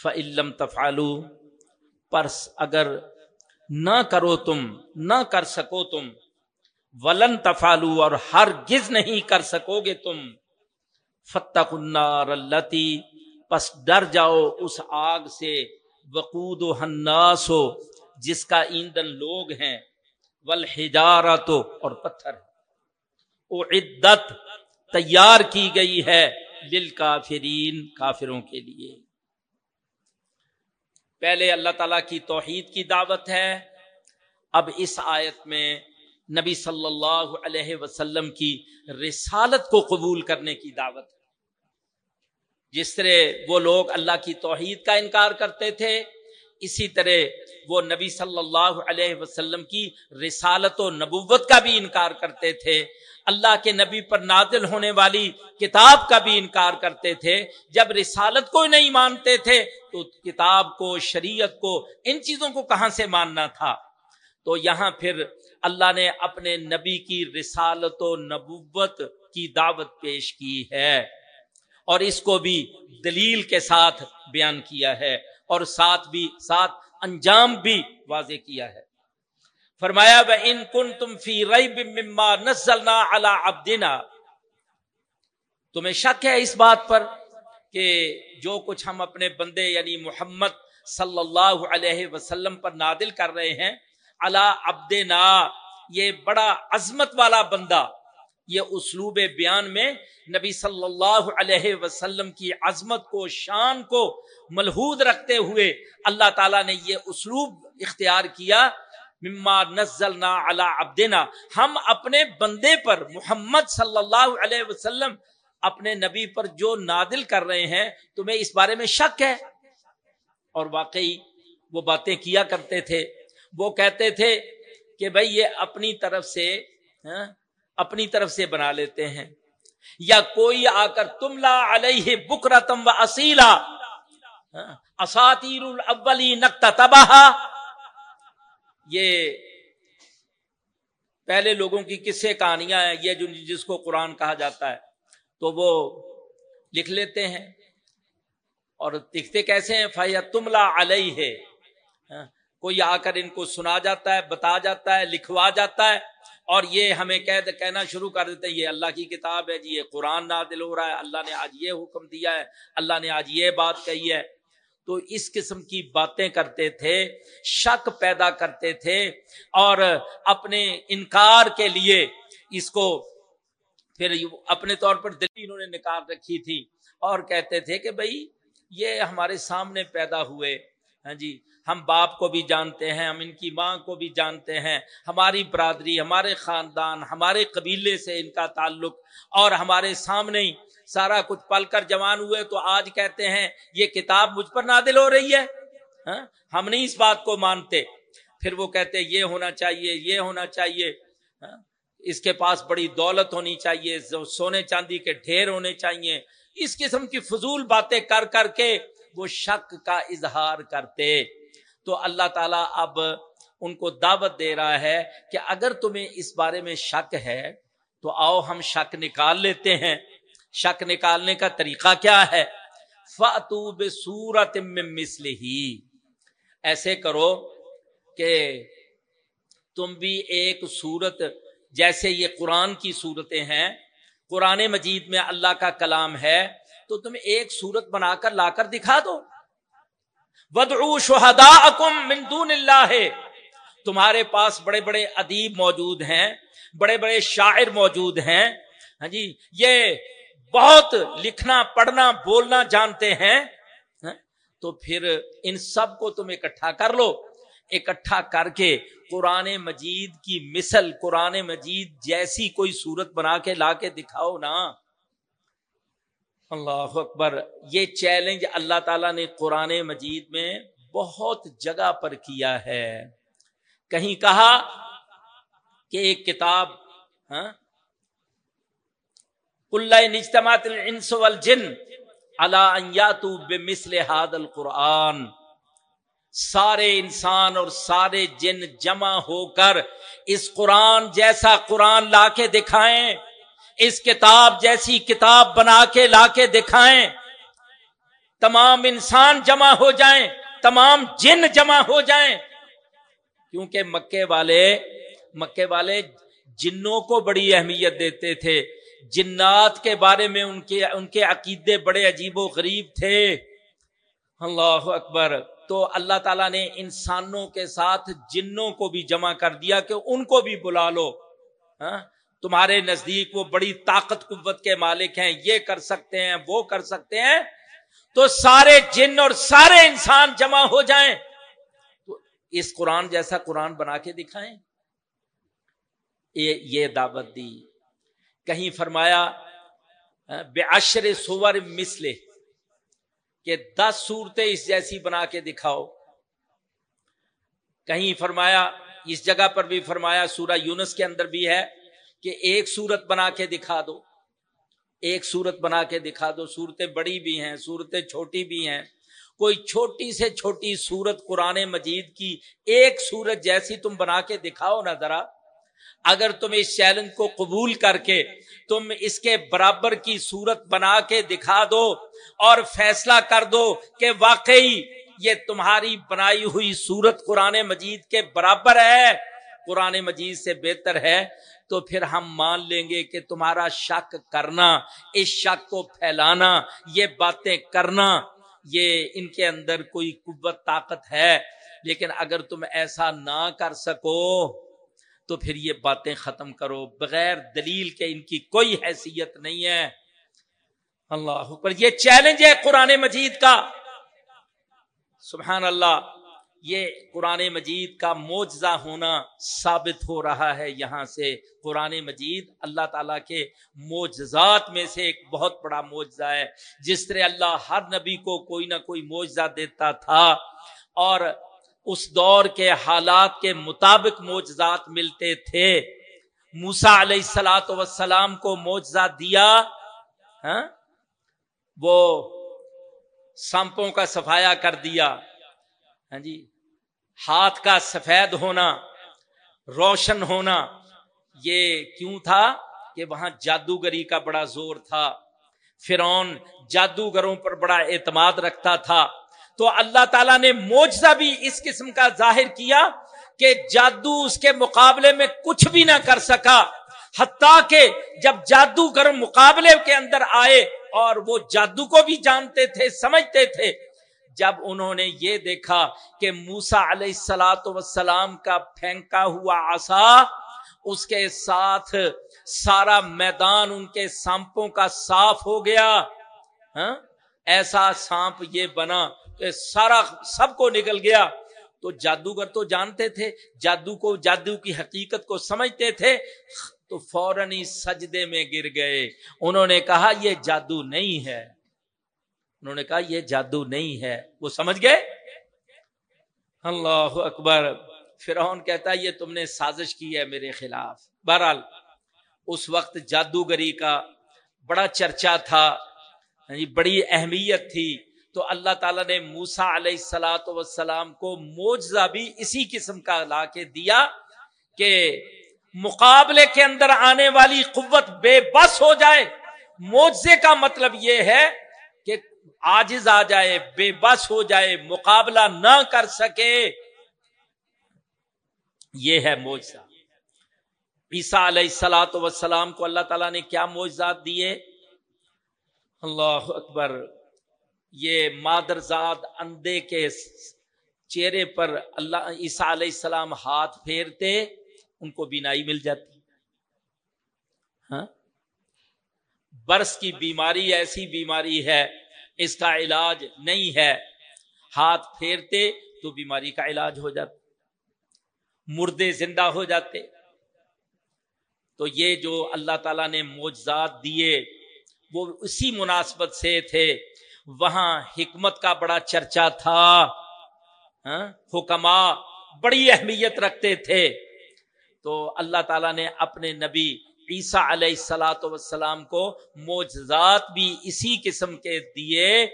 فعلم تفالو پرس اگر نہ کرو تم، نہ کر سکو تم۔ ولن تفالو اور ہر گز نہیں کر سکو گے تم۔ فتح النار التی پس ڈر جاؤ اس آگ سے۔ وقود و حناس ہو جس کا ایندھن لوگ ہیں۔ والحجارت، اور پتھر۔ او عدت تیار کی گئی ہے للکافرین، کافروں کے لیے۔ پہلے اللہ تعالی کی توحید کی دعوت ہے۔ اب اس آیت میں نبی صلی اللہ علیہ وسلم کی رسالت کو قبول کرنے کی دعوت ہے۔ جس طرح وہ لوگ اللہ کی توحید کا انکار کرتے تھے، اسی طرح وہ نبی صلی اللہ علیہ وسلم کی رسالت و نبوت کا بھی انکار کرتے تھے۔ اللہ کے نبی پر نازل ہونے والی کتاب کا بھی انکار کرتے تھے۔ جب رسالت کو نہیں مانتے تھے تو کتاب کو، شریعت کو، ان چیزوں کو کہاں سے ماننا تھا؟ تو یہاں پھر اللہ نے اپنے نبی کی رسالت و نبوت کی دعوت پیش کی ہے اور اس کو بھی دلیل کے ساتھ بیان کیا ہے اور ساتھ بھی، ساتھ انجام بھی واضح کیا ہے۔ فرمایا ان کن تم فی مما نزلنا عبدنا. تمہیں شک ہے اس بات پر کہ جو کچھ ہم اپنے بندے یعنی محمد صلی اللہ علیہ وسلم پر نادل کر رہے ہیں اللہ عبدنا، یہ بڑا عظمت والا بندہ، یہ اسلوب بیان میں نبی صلی اللہ علیہ وسلم کی عظمت کو، شان کو ملحود رکھتے ہوئے اللہ تعالیٰ نے یہ اسلوب اختیار کیا۔ مما نزلنا علی عبدنا. ہم اپنے بندے پر محمد صلی اللہ علیہ وسلم اپنے نبی پر جو نادل کر رہے ہیں، تمہیں اس بارے میں شک ہے؟ اور واقعی وہ باتیں کیا کرتے تھے؟ وہ کہتے تھے کہ بھائی یہ اپنی طرف سے ہاں، اپنی طرف سے بنا لیتے ہیں۔ یا کوئی آ کر، تم لا علیہ بکرتم و اصیلا ہاں، اساتیر الاولی نقطہ تباہ یہ پہلے لوگوں کی کسے کہانیاں ہیں، یہ جو جس کو قرآن کہا جاتا ہے، تو وہ لکھ لیتے ہیں۔ اور لکھتے کیسے ہیں؟ فیت تملا علیہ ہے ہاں، کوئی آ کر ان کو سنا جاتا ہے، بتا جاتا ہے، لکھوا جاتا ہے۔ اور یہ ہمیں کہہ کہنا شروع کر دیتے یہ اللہ کی کتاب ہے جی یہ قرآن نادل ہو رہا ہے، اللہ نے آج یہ حکم دیا ہے، اللہ نے آج یہ بات کہی ہے۔ تو اس قسم کی باتیں کرتے تھے، شک پیدا کرتے تھے اور اپنے انکار کے لیے اس کو پھر اپنے طور پر دلی انہوں نے نکال رکھی تھی اور کہتے تھے کہ بھائی یہ ہمارے سامنے پیدا ہوئے۔ ہاں جی ہم باپ کو بھی جانتے ہیں، ہم ان کی ماں کو بھی جانتے ہیں، ہماری برادری، ہمارے خاندان، ہمارے قبیلے سے ان کا تعلق اور ہمارے سامنے ہی سارا کچھ پل کر جوان ہوئے تو آج کہتے ہیں یہ کتاب مجھ پر نادل ہو رہی ہے۔ ہاں؟ ہم نہیں اس بات کو مانتے۔ پھر وہ کہتے یہ ہونا چاہیے، یہ ہونا چاہیے۔ ہاں؟ اس کے پاس بڑی دولت ہونی چاہیے سونے چاندی کے ڈھیر ہونے چاہیے۔ اس قسم کی فضول باتیں کر کر کے وہ شک کا اظہار کرتے۔ تو اللہ تعالیٰ اب ان کو دعوت دے رہا ہے کہ اگر تمہیں اس بارے میں شک ہے تو آؤ ہم شک نکال لیتے ہیں۔ شک نکالنے کا طریقہ کیا ہے؟ فتو سورت مسل ہی ایسے کرو کہ تم بھی ایک سورت جیسے یہ قرآن کی صورتیں ہیں، قرآن مجید میں اللہ کا کلام ہے، تو تم ایک سورت بنا کر لا کر دکھا دو۔ ودعو من دون اللہ تمہارے پاس بڑے بڑے ادیب موجود ہیں، بڑے بڑے شاعر موجود ہیں۔ ہاں جی یہ بہت لکھنا، پڑھنا، بولنا جانتے ہیں ہاں؟ تو پھر ان سب کو تم اکٹھا کر لو۔ اکٹھا کر کے قرآن مجید کی مثل، قرآن مجید جیسی کوئی صورت بنا کے لا کے دکھاؤ نا۔ اللہ اکبر، یہ چیلنج اللہ تعالیٰ نے قرآن مجید میں بہت جگہ پر کیا ہے۔ کہیں کہا کہ ایک کتاب ہاں؟ نجتماعت الانس والجن اللہ حاد القرآن۔ سارے انسان اور سارے جن جمع ہو کر اس قرآن جیسا قرآن لا کے دکھائیں، اس کتاب جیسی کتاب بنا کے لا کے دکھائیں۔ تمام انسان جمع ہو جائیں، تمام جن جمع ہو جائیں۔ کیونکہ مکے والے مکے والے جنوں کو بڑی اہمیت دیتے تھے۔ جنات کے بارے میں ان کے ان کے عقیدے بڑے عجیب و غریب تھے۔ اللہ اکبر۔ تو اللہ تعالیٰ نے انسانوں کے ساتھ جنوں کو بھی جمع کر دیا کہ ان کو بھی بلا لو۔ ہاں؟ تمہارے نزدیک وہ بڑی طاقت، قوت کے مالک ہیں، یہ کر سکتے ہیں، وہ کر سکتے ہیں۔ تو سارے جن اور سارے انسان جمع ہو جائیں۔ تو اس قرآن جیسا قرآن بنا کے دکھائیں۔ یہ دعوت دی۔ کہیں فرمایا بے عشر سور مسلے کہ دس صورتیں اس جیسی بنا کے دکھاؤ۔ کہیں فرمایا، اس جگہ پر بھی فرمایا، سورہ یونس کے اندر بھی ہے، کہ ایک سورت بنا کے دکھا دو۔ ایک سورت بنا کے دکھا دو۔ صورتیں بڑی بھی ہیں، صورتیں چھوٹی بھی ہیں۔ کوئی چھوٹی سے چھوٹی سورت قرآن مجید کی ایک سورت جیسی تم بنا کے دکھاؤ نا ذرا۔ اگر تم اس چیلنج کو قبول کر کے تم اس کے برابر کی صورت بنا کے دکھا دو اور فیصلہ کر دو کہ واقعی یہ تمہاری بنائی ہوئی صورت قرآن مجید کے برابر ہے۔ قرآن مجید سے بہتر ہے۔ تو پھر ہم مان لیں گے کہ تمہارا شک کرنا، اس شک کو پھیلانا، یہ باتیں کرنا، یہ ان کے اندر کوئی قوت، طاقت ہے۔ لیکن اگر تم ایسا نہ کر سکو تو پھر یہ باتیں ختم کرو۔ بغیر دلیل کے ان کی کوئی حیثیت نہیں ہے۔ اللہ پر یہ چیلنج ہے قرآن مجید کا۔ سبحان اللہ، یہ قرآن مجید کا معجزہ ہونا ثابت ہو رہا ہے یہاں سے۔ قرآن مجید اللہ تعالیٰ کے معجزات میں سے ایک بہت بڑا معجزہ ہے۔ جس طرح اللہ ہر نبی کو کوئی نہ کوئی معجزہ دیتا تھا اور اس دور کے حالات کے مطابق معجزات ملتے تھے۔ موسا علیہ السلاۃ وسلام کو معجزہ دیا ہاں وہ سمپوں کا صفایا کر دیا ہاں جی ہاتھ کا سفید ہونا، روشن ہونا، یہ کیوں تھا کہ وہاں جادوگری کا بڑا زور تھا۔ فرون جادوگروں پر بڑا اعتماد رکھتا تھا۔ تو اللہ تعالیٰ نے موجزہ بھی اس قسم کا ظاہر کیا کہ جادو اس کے مقابلے میں کچھ بھی نہ کر سکا۔ حتیٰ کہ جب جادوگر مقابلے کے اندر آئے اور وہ جادو کو بھی جانتے تھے، سمجھتے تھے، جب انہوں نے یہ دیکھا کہ موسا علیہ السلاۃ وسلام کا پھینکا ہوا آسا اس کے ساتھ سارا میدان ان کے سانپوں کا صاف ہو گیا۔ ہاں؟ ایسا سانپ یہ بنا سارا سب کو نکل گیا تو جادوگر تو جانتے تھے، جادو کو، جادو کی حقیقت کو سمجھتے تھے۔ تو فوراً ہی سجدے میں گر گئے۔ انہوں نے کہا، یہ جادو نہیں ہے۔ انہوں نے کہا، یہ جادو نہیں ہے۔ وہ سمجھ گئے؟ اللہ اکبر۔ فرعون کہتا یہ تم نے سازش کی ہے میرے خلاف۔ بہرحال، اس وقت جادوگری کا بڑا چرچا تھا یعنی بڑی اہمیت تھی۔ تو اللہ تعالیٰ نے موسا علیہ السلاۃ وسلام کو موجزہ بھی اسی قسم کا لا کے دیا کہ مقابلے کے اندر آنے والی قوت بے بس ہو جائے۔ موجے کا مطلب یہ ہے کہ آجز آ جائے، بے بس ہو جائے، مقابلہ نہ کر سکے۔ یہ ہے موجزہ عیسیٰ علیہ السلاۃ وسلام کو اللہ تعالیٰ نے کیا موجزات دیے؟ اللہ اکبر۔ یہ مادرزاد اندے کے چہرے پر اللہ، عیسیٰ علیہ السلام ہاتھ پھیرتے، ان کو بینائی مل جاتی۔ ہاں؟ برس کی بیماری ایسی بیماری ہے، اس کا علاج نہیں ہے۔ ہاتھ پھیرتے تو بیماری کا علاج ہو جاتا۔ مردے زندہ ہو جاتے۔ تو یہ جو اللہ تعالیٰ نے موجزات دیے، وہ اسی مناسبت سے تھے وہاں حکمت کا بڑا چرچا تھا۔ ہاں، حکما بڑی اہمیت رکھتے تھے۔ تو اللہ تعالیٰ نے اپنے نبی عیسیٰ علیہ السلاۃ وسلام کو موجزات بھی اسی قسم کے دیے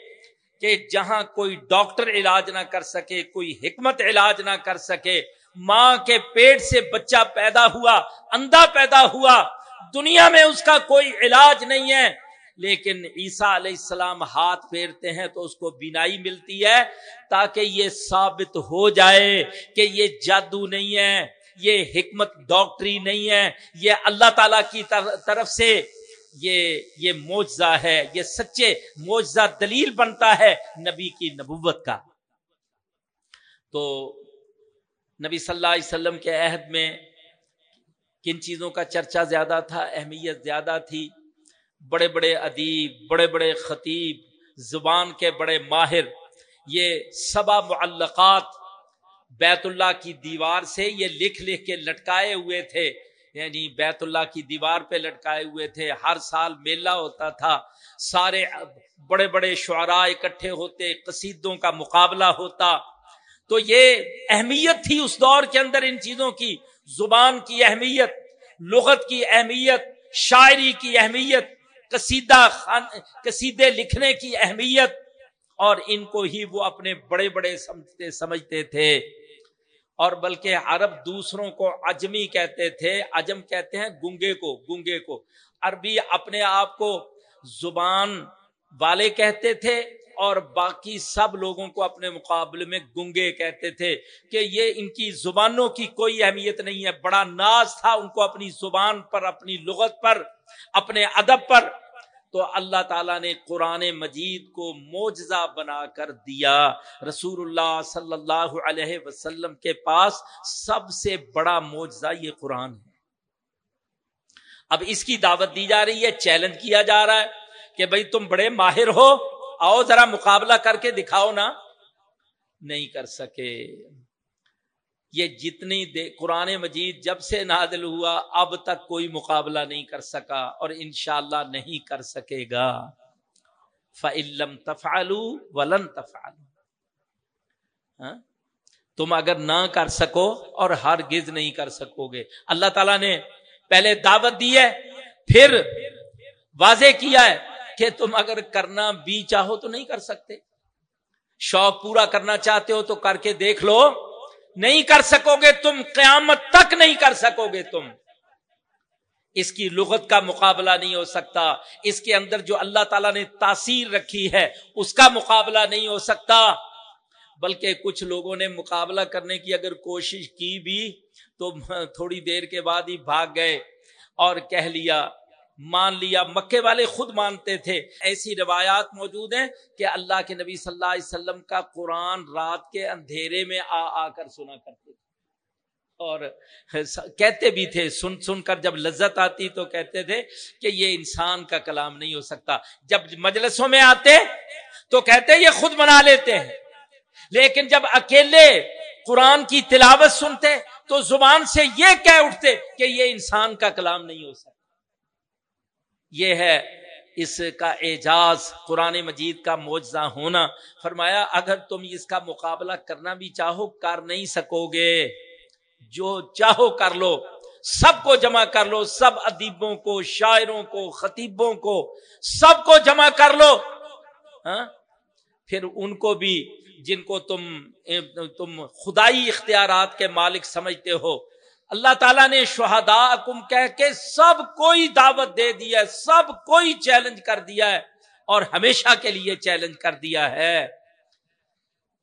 کہ جہاں کوئی ڈاکٹر علاج نہ کر سکے، کوئی حکمت علاج نہ کر سکے، ماں کے پیٹ سے بچہ پیدا ہوا، اندھا پیدا ہوا، دنیا میں اس کا کوئی علاج نہیں ہے۔ لیکن عیسیٰ علیہ السلام ہاتھ پھیرتے ہیں تو اس کو بینائی ملتی ہے تاکہ یہ ثابت ہو جائے کہ یہ جادو نہیں ہے، یہ حکمت ڈاکٹری نہیں ہے، یہ اللہ تعالی کی طرف سے یہ یہ معجزہ ہے، یہ سچے معجزہ دلیل بنتا ہے نبی کی نبوت کا۔ تو نبی صلی اللہ علیہ وسلم کے عہد میں کن چیزوں کا چرچا زیادہ تھا، اہمیت زیادہ تھی؟ بڑے بڑے ادیب، بڑے بڑے خطیب، زبان کے بڑے ماہر، یہ سبا معلقات بیت اللہ کی دیوار سے یہ لکھ لکھ کے لٹکائے ہوئے تھے۔ یعنی بیت اللہ کی دیوار پہ لٹکائے ہوئے تھے۔ ہر سال میلہ ہوتا تھا۔ سارے بڑے بڑے شعراء اکٹھے ہوتے، قصیدوں کا مقابلہ ہوتا۔ تو یہ اہمیت تھی اس دور کے اندر ان چیزوں کی۔ زبان کی اہمیت، لغت کی اہمیت، شاعری کی اہمیت قصیدہ خان، قصیدے لکھنے کی اہمیت اور ان کو ہی وہ اپنے بڑے بڑے سمجھتے سمجھتے تھے اور بلکہ عرب دوسروں کو اجمی کہتے تھے اجم کہتے ہیں گنگے کو گنگے کو۔ عربی اپنے آپ کو زبان والے کہتے تھے اور باقی سب لوگوں کو اپنے مقابلے میں گنگے کہتے تھے کہ یہ ان کی زبانوں کی کوئی اہمیت نہیں ہے۔ بڑا ناز تھا ان کو اپنی زبان پر، اپنی لغت پر۔ اپنے ادب پر، تو اللہ تعالیٰ نے قرآن مجید کو موجزہ بنا کر دیا۔ رسول اللہ صلی اللہ علیہ وسلم کے پاس سب سے بڑا موجزہ یہ قرآن ہے۔ اب اس کی دعوت دی جا رہی ہے، چیلنج کیا جا رہا ہے کہ بھائی تم بڑے ماہر ہو، آؤ ذرا مقابلہ کر کے دکھاؤ نا۔ نہیں کر سکے۔ یہ جتنی دے قرآن مجید جب سے نازل ہوا، اب تک کوئی مقابلہ نہیں کر سکا اور انشاءاللہ نہیں کر سکے گا۔ فعلم تفالو ولن تفالو ہاں؟ تم اگر نہ کر سکو اور ہر گز نہیں کر سکو گے۔ اللہ تعالیٰ نے پہلے دعوت دی ہے، پھر واضح کیا ہے کہ تم اگر کرنا بھی چاہو تو نہیں کر سکتے۔ شوق پورا کرنا چاہتے ہو تو کر کے دیکھ لو۔ نہیں کر سکو گے تم، قیامت تک نہیں کر سکو گے تم۔ اس کی لغت کا مقابلہ نہیں ہو سکتا۔ اس کے اندر جو اللہ تعالیٰ نے تاثیر رکھی ہے، اس کا مقابلہ نہیں ہو سکتا۔ بلکہ کچھ لوگوں نے مقابلہ کرنے کی اگر کوشش کی بھی، تو تھوڑی دیر کے بعد ہی بھاگ گئے اور کہہ لیا مان لیا، مکے والے خود مانتے تھے۔ ایسی روایات موجود ہیں کہ اللہ کے نبی صلی اللہ علیہ وسلم کا قرآن رات کے اندھیرے میں آ آ کر سنا کرتے تھے۔ اور کہتے بھی تھے، سن سن کر جب لذت آتی تو کہتے تھے کہ یہ انسان کا کلام نہیں ہو سکتا۔ جب مجلسوں میں آتے تو کہتے یہ خود بنا لیتے ہیں۔ لیکن جب اکیلے قرآن کی تلاوت سنتے تو زبان سے یہ کہہ اٹھتے کہ یہ انسان کا کلام نہیں ہو سکتا۔ یہ ہے اس کا اعجاز قرآن مجید کا معجزہ ہونا۔ فرمایا، اگر تم اس کا مقابلہ کرنا بھی چاہو، کر نہیں سکو گے۔ جو چاہو کر لو، سب کو جمع کر لو، سب ادیبوں کو، شاعروں کو، خطیبوں کو، سب کو جمع کر لو۔ ہاں؟ پھر ان کو بھی جن کو تم تم خدائی اختیارات کے مالک سمجھتے ہو اللہ تعالیٰ نے شہدا کم کہہ کے سب کوئی دعوت دے دیا ہے، سب کوئی چیلنج کر دیا ہے اور ہمیشہ کے لیے چیلنج کر دیا ہے۔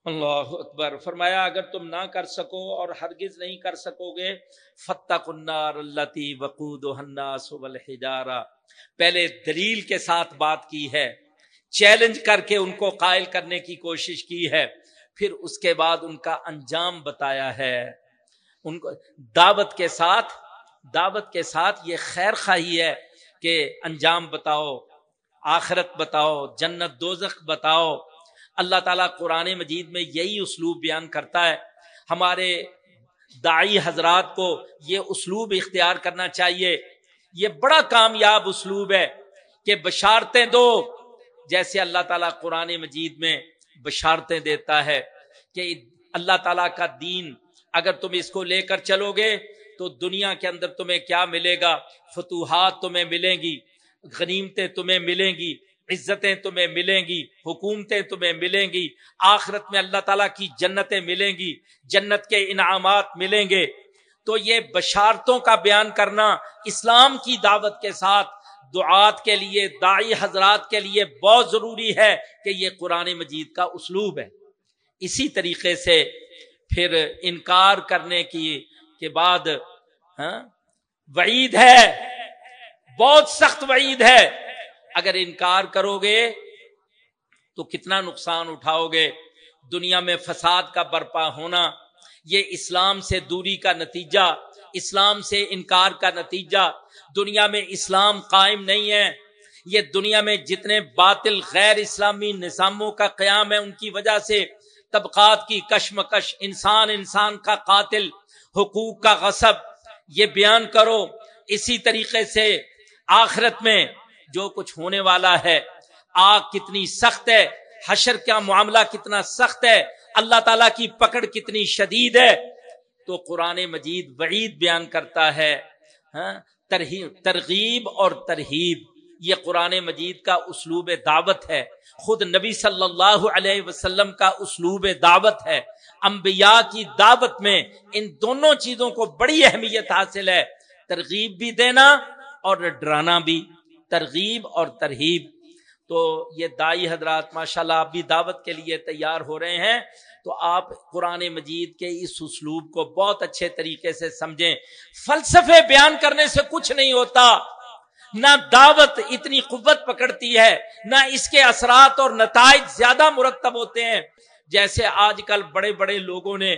اللہ اکبر، فرمایا، اگر تم نہ کر سکو اور ہرگز نہیں کر سکو گے فتح کنار اللہ وقود پہلے دلیل کے ساتھ بات کی ہے، چیلنج کر کے ان کو قائل کرنے کی کوشش کی ہے، پھر اس کے بعد ان کا انجام بتایا ہے۔ ان کو دعوت کے ساتھ، دعوت کے ساتھ یہ خیر خواہی ہے کہ انجام بتاؤ، آخرت بتاؤ، جنت دوزخ بتاؤ۔ اللہ تعالیٰ قرآن مجید میں یہی اسلوب بیان کرتا ہے۔ ہمارے دائی حضرات کو یہ اسلوب اختیار کرنا چاہیے۔ یہ بڑا کامیاب اسلوب ہے کہ بشارتیں دو۔ جیسے اللہ تعالیٰ قرآن مجید میں بشارتیں دیتا ہے کہ اللہ تعالیٰ کا دین اگر تم اس کو لے کر چلو گے تو دنیا کے اندر تمہیں کیا ملے گا؟ فتوحات تمہیں ملیں گی، غنیمتیں تمہیں ملیں گی، عزتیں تمہیں ملیں گی، حکومتیں تمہیں ملیں گی، آخرت میں اللہ تعالیٰ کی جنتیں ملیں گی، جنت کے انعامات ملیں گے۔ تو یہ بشارتوں کا بیان کرنا اسلام کی دعوت کے ساتھ، دعات کے لیے دائی حضرات کے لیے بہت ضروری ہے کہ یہ قرآن مجید کا اسلوب ہے۔ اسی طریقے سے پھر انکار کرنے کی کے بعد ہاں وعید ہے، بہت سخت وعید ہے۔ اگر انکار کرو گے تو کتنا نقصان اٹھاؤ گے۔ دنیا میں فساد کا برپا ہونا، یہ اسلام سے دوری کا نتیجہ، اسلام سے انکار کا نتیجہ۔ دنیا میں اسلام قائم نہیں ہے، یہ دنیا میں جتنے باطل غیر اسلامی نظاموں کا قیام ہے ان کی وجہ سے۔ طبقات کی کشمکش، انسان انسان کا قاتل، حقوق کا غصب، یہ بیان کرو۔ اسی طریقے سے آخرت میں جو کچھ ہونے والا ہے، آگ کتنی سخت ہے، حشر کا معاملہ کتنا سخت ہے، اللہ تعالی کی پکڑ کتنی شدید ہے۔ تو قرآن مجید وعید بیان کرتا ہے ہاں، ترغیب اور ترہیب۔ یہ قرآن مجید کا اسلوب دعوت ہے، خود نبی صلی اللہ علیہ وسلم کا اسلوب دعوت ہے۔ انبیاء کی دعوت میں ان دونوں چیزوں کو بڑی اہمیت حاصل ہے۔ ترغیب بھی دینا اور ڈرانا بھی، ترغیب اور ترہیب۔ تو یہ دائی حضرات ماشاء اللہ آپ بھی دعوت کے لیے تیار ہو رہے ہیں۔ تو آپ قرآن مجید کے اس اسلوب کو بہت اچھے طریقے سے سمجھیں۔ فلسفے بیان کرنے سے کچھ نہیں ہوتا۔ نہ دعوت اتنی قوت پکڑتی ہے، نہ اس کے اثرات اور نتائج زیادہ مرتب ہوتے ہیں۔ جیسے آج کل بڑے بڑے لوگوں نے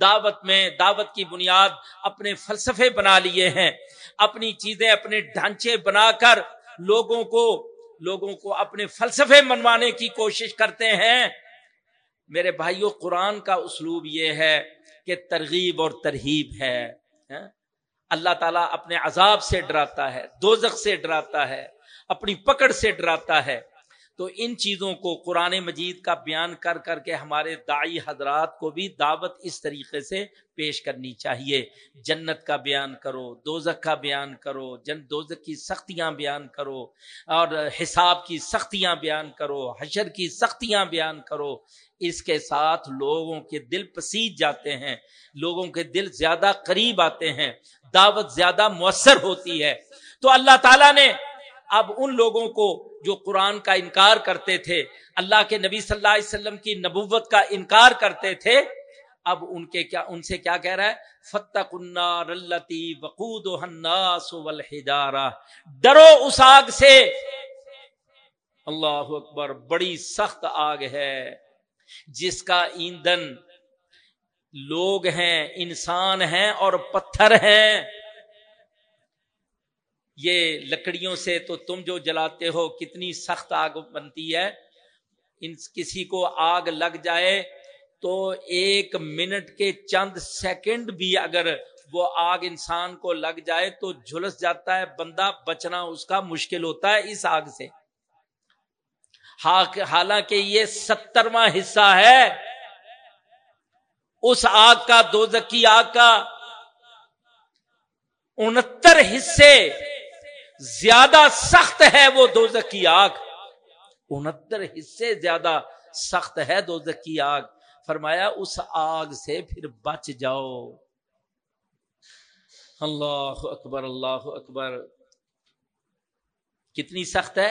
دعوت میں، دعوت کی بنیاد اپنے فلسفے بنا لیے ہیں۔ اپنی چیزیں اپنے ڈھانچے بنا کر لوگوں کو لوگوں کو اپنے فلسفے منوانے کی کوشش کرتے ہیں۔ میرے بھائیوں قرآن کا اسلوب یہ ہے کہ ترغیب اور ترہیب ہے۔ ہاں؟ اللہ تعالیٰ اپنے عذاب سے ڈراتا ہے، دوزخ سے ڈراتا ہے، اپنی پکڑ سے ڈراتا ہے۔ تو ان چیزوں کو قرآن مجید کا بیان کر کر کے ہمارے دائی حضرات کو بھی دعوت اس طریقے سے پیش کرنی چاہیے۔ جنت کا بیان کرو، دوزخ کا بیان کرو، جن دوزخ کی سختیاں بیان کرو، اور حساب کی سختیاں بیان کرو، حشر کی سختیاں بیان کرو۔ اس کے ساتھ لوگوں کے دل پسیج جاتے ہیں، لوگوں کے دل زیادہ قریب آتے ہیں، دعوت زیادہ مؤثر ہوتی ہے۔ تو اللہ تعالیٰ نے اب ان لوگوں کو جو قرآن کا انکار کرتے تھے، اللہ کے نبی صلی اللہ علیہ وسلم کی نبوت کا انکار کرتے تھے، اب ان کے کیا، ان سے کیا کہہ رہا ہے؟ فتح التی وقود ڈرو اس آگ سے۔ اللہ اکبر، بڑی سخت آگ ہے، جس کا ایندھن لوگ ہیں، انسان ہیں اور پتھر ہیں۔ یہ لکڑیوں سے تو تم جو جلاتے ہو کتنی سخت آگ بنتی ہے۔ ان کسی کو آگ لگ جائے تو ایک منٹ کے چند سیکنڈ بھی اگر وہ آگ انسان کو لگ جائے تو جھلس جاتا ہے، بندہ بچنا اس کا مشکل ہوتا ہے اس آگ سے۔ حالانکہ یہ سترواں حصہ ہے۔ اس آگ کا دو زکی آگ کا انہتر حصے زیادہ سخت ہے وہ دو زکی آگ۔ انہتر حصے زیادہ سخت ہے دو زکی آگ۔ فرمایا، اس آگ سے پھر بچ جاؤ۔ اللہ اکبر اللہ اکبر۔ کتنی سخت ہے؟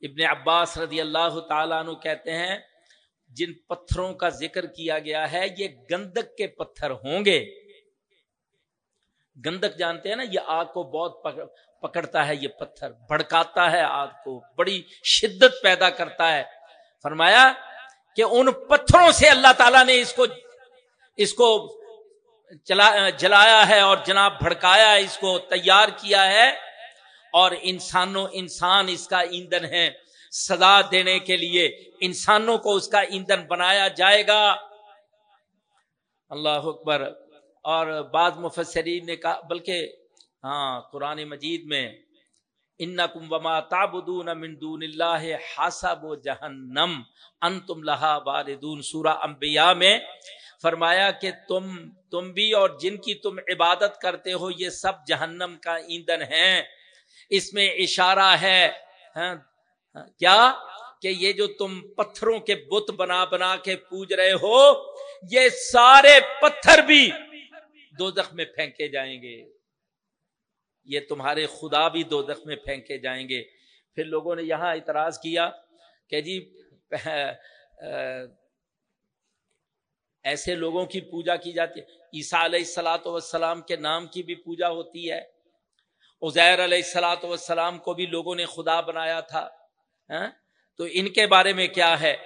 ابن عباس رضی اللہ تعالیٰ عنہ کہتے ہیں، جن پتھروں کا ذکر کیا گیا ہے، یہ گندک کے پتھر ہوں گے۔ گندک جانتے ہیں نا، یہ آگ کو بہت پکڑتا ہے، یہ پتھر بھڑکاتا ہے، آگ کو بڑی شدت پیدا کرتا ہے۔ فرمایا کہ ان پتھروں سے اللہ تعالیٰ نے اس کو اس کو چلا، جلایا ہے اور جناب بھڑکایا ہے، اس کو تیار کیا ہے۔ اور انسانوں، انسان اس کا ایندھن ہے۔ سزا دینے کے لیے انسانوں کو اس کا ایندھن بنایا جائے گا۔ اللہ اکبر۔ اور بعض مفسرین نے کہا بلکہ ہاں قرآن مجید میں ان کم وما تابدون من دون اللہ حاسب و جہنم ان تم لہا باردون سورہ انبیاء میں فرمایا کہ تم تم بھی اور جن کی تم عبادت کرتے ہو یہ سب جہنم کا ایندھن ہے اس میں اشارہ ہے ہاں، کیا؟ کہ یہ جو تم پتھروں کے بت بنا بنا کے پوج رہے ہو یہ سارے پتھر بھی دو میں پھینکے جائیں گے۔ یہ تمہارے خدا بھی دو میں پھینکے جائیں گے۔ پھر لوگوں نے یہاں اعتراض کیا کہ جی ایسے لوگوں کی پوجا کی جاتی ہے۔ عیسیٰ علیہ السلاۃ والسلام کے نام کی بھی پوجا ہوتی ہے۔ عزیر علیہ السلاۃ والسلام کو بھی لوگوں نے خدا بنایا تھا۔ ہاں؟ تو ان کے بارے میں کیا ہے؟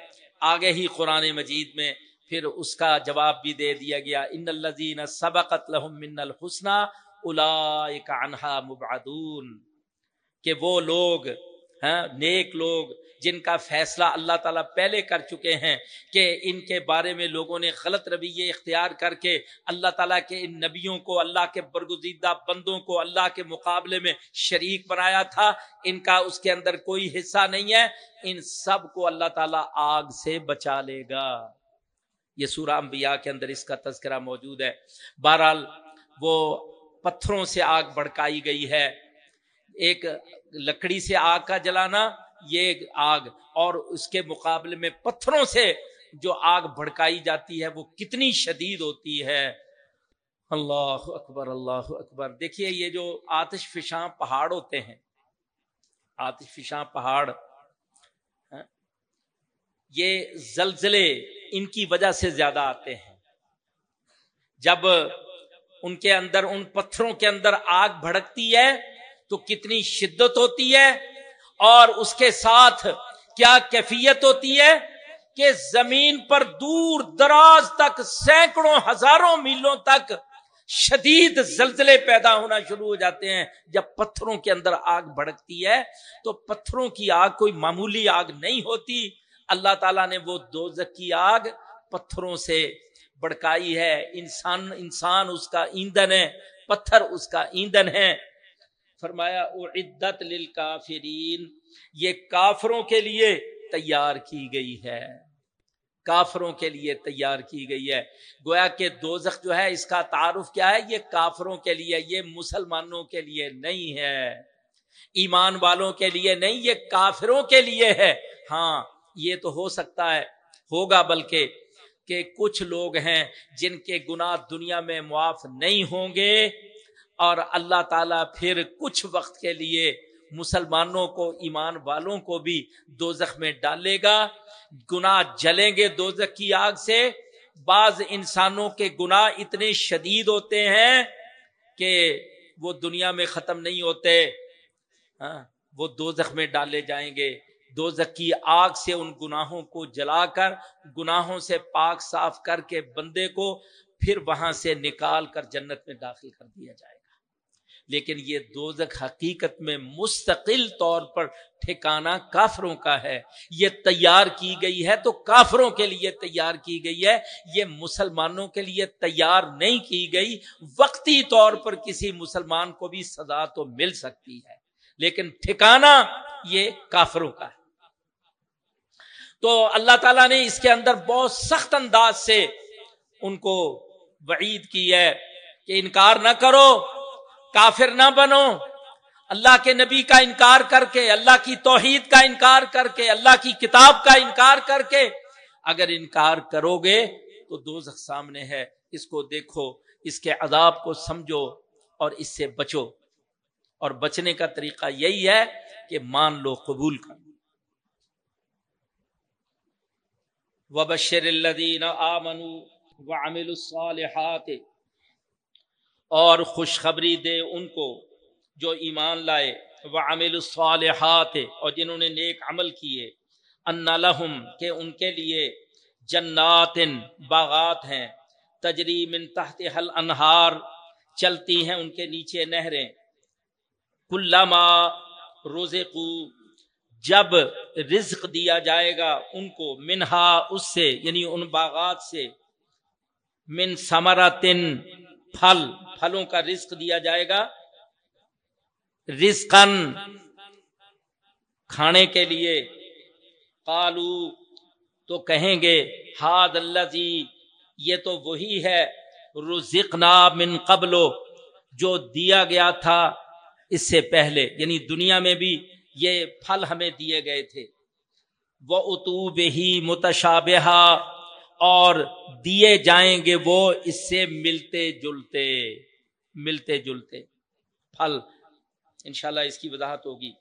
آگے ہی قرآن مجید میں پھر اس کا جواب بھی دے دیا گیا، ان الزین سبقت لہم من الحسنہ الا مبعدون. کہ وہ لوگ ہاں نیک لوگ جن کا فیصلہ اللہ تعالیٰ پہلے کر چکے ہیں کہ ان کے بارے میں لوگوں نے غلط رویے اختیار کر کے اللہ تعالیٰ کے ان نبیوں کو، اللہ کے برگزیدہ بندوں کو، اللہ کے مقابلے میں شریک بنایا تھا، ان کا اس کے اندر کوئی حصہ نہیں ہے، ان سب کو اللہ تعالیٰ آگ سے بچا لے گا۔ یہ سورہ انبیاء کے اندر اس کا تذکرہ موجود ہے۔ بہرحال وہ پتھروں سے آگ بڑکائی گئی ہے۔ ایک لکڑی سے آگ کا جلانا، یہ آگ۔ اور اس کے مقابلے میں پتھروں سے جو آگ بھڑکائی جاتی ہے، وہ کتنی شدید ہوتی ہے۔ اللہ اکبر اللہ اکبر۔ دیکھیے، یہ جو آتش فشاں پہاڑ ہوتے ہیں، آتش فشاں پہاڑ ہاں، یہ زلزلے ان کی وجہ سے زیادہ آتے ہیں۔ جب ان کے اندر، ان پتھروں کے اندر آگ بھڑکتی ہے، تو کتنی شدت ہوتی ہے اور اس کے ساتھ کیا کیفیت ہوتی ہے کہ زمین پر دور دراز تک، سینکڑوں، ہزاروں میلوں تک شدید زلزلے پیدا ہونا شروع ہو جاتے ہیں۔ جب پتھروں کے اندر آگ بھڑکتی ہے، تو پتھروں کی آگ، کوئی معمولی آگ نہیں ہوتی۔ اللہ تعالیٰ نے وہ دو کی آگ پتھروں سے بڑکائی ہے۔ انسان انسان اس کا ایندھن ہے، پتھر اس کا ایندھن ہے۔ فرمایا عدت للکافرین، یہ کافروں کے لیے تیار کی گئی ہے۔ کافروں کے لیے تیار کی گئی ہے۔ گویا کہ دوزخ جو ہے، اس کا تعارف کیا ہے؟ یہ کافروں کے لیے، یہ مسلمانوں کے لیے نہیں ہے۔ ایمان والوں کے لیے نہیں، یہ کافروں کے لیے ہے۔ ہاں یہ تو ہو سکتا ہے، ہوگا بلکہ کہ کچھ لوگ ہیں جن کے گناہ دنیا میں معاف نہیں ہوں گے اور اللہ تعالیٰ پھر کچھ وقت کے لیے مسلمانوں کو، ایمان والوں کو بھی دوزخ میں ڈالے گا۔ گناہ جلیں گے دوزخ کی آگ سے۔ بعض انسانوں کے گناہ اتنے شدید ہوتے ہیں کہ وہ دنیا میں ختم نہیں ہوتے۔ ہاں وہ دوزخ میں ڈالے جائیں گے۔ دوزخ کی آگ سے ان گناہوں کو جلا کر، گناہوں سے پاک صاف کر کے بندے کو پھر وہاں سے نکال کر جنت میں داخل کر دیا جائے گا۔ لیکن یہ دوزک حقیقت میں مستقل طور پر ٹھکانہ کافروں کا ہے۔ یہ تیار کی گئی ہے تو کافروں کے لیے تیار کی گئی ہے۔ یہ مسلمانوں کے لیے تیار نہیں کی گئی۔ وقتی طور پر کسی مسلمان کو بھی سزا تو مل سکتی ہے۔ لیکن ٹھکانہ یہ کافروں کا ہے۔ تو اللہ تعالیٰ نے اس کے اندر بہت سخت انداز سے ان کو وعید کی ہے کہ انکار نہ کرو، کافر نہ بنو۔ اللہ کے نبی کا انکار کر کے، اللہ کی توحید کا انکار کر کے، اللہ کی کتاب کا انکار کر کے اگر انکار کرو گے تو دو سامنے ہے۔ اس کو دیکھو، اس کے عذاب کو سمجھو اور اس سے بچو۔ اور بچنے کا طریقہ یہی ہے کہ مان لو قبول کر۔ وبشر الدین آمن وعمل الصالحات اور خوشخبری دے ان کو جو ایمان لائے وہ الصالحات اور جنہوں نے نیک عمل کیے۔ ان لہم، کہ ان کے لیے جنات باغات ہیں۔ تجری من تحت حل انہار چلتی ہیں ان کے نیچے نہریں۔ کلما روز جب رزق دیا جائے گا ان کو، منہا اس سے یعنی ان باغات سے، من سمرا تن پھل، پھلوں کا رزق دیا جائے گا۔ رزقن کھانے کے لیے۔ کالو تو کہیں گے، ہاد اللہ جی یہ تو وہی ہے، رزقنا من قبل جو دیا گیا تھا اس سے پہلے یعنی دنیا میں بھی یہ پھل ہمیں دیے گئے تھے۔ وہ اتوب ہی متشابہ اور دیے جائیں گے وہ اس سے ملتے جلتے ملتے جلتے۔ پھل، انشاءاللہ اس کی وضاحت ہوگی۔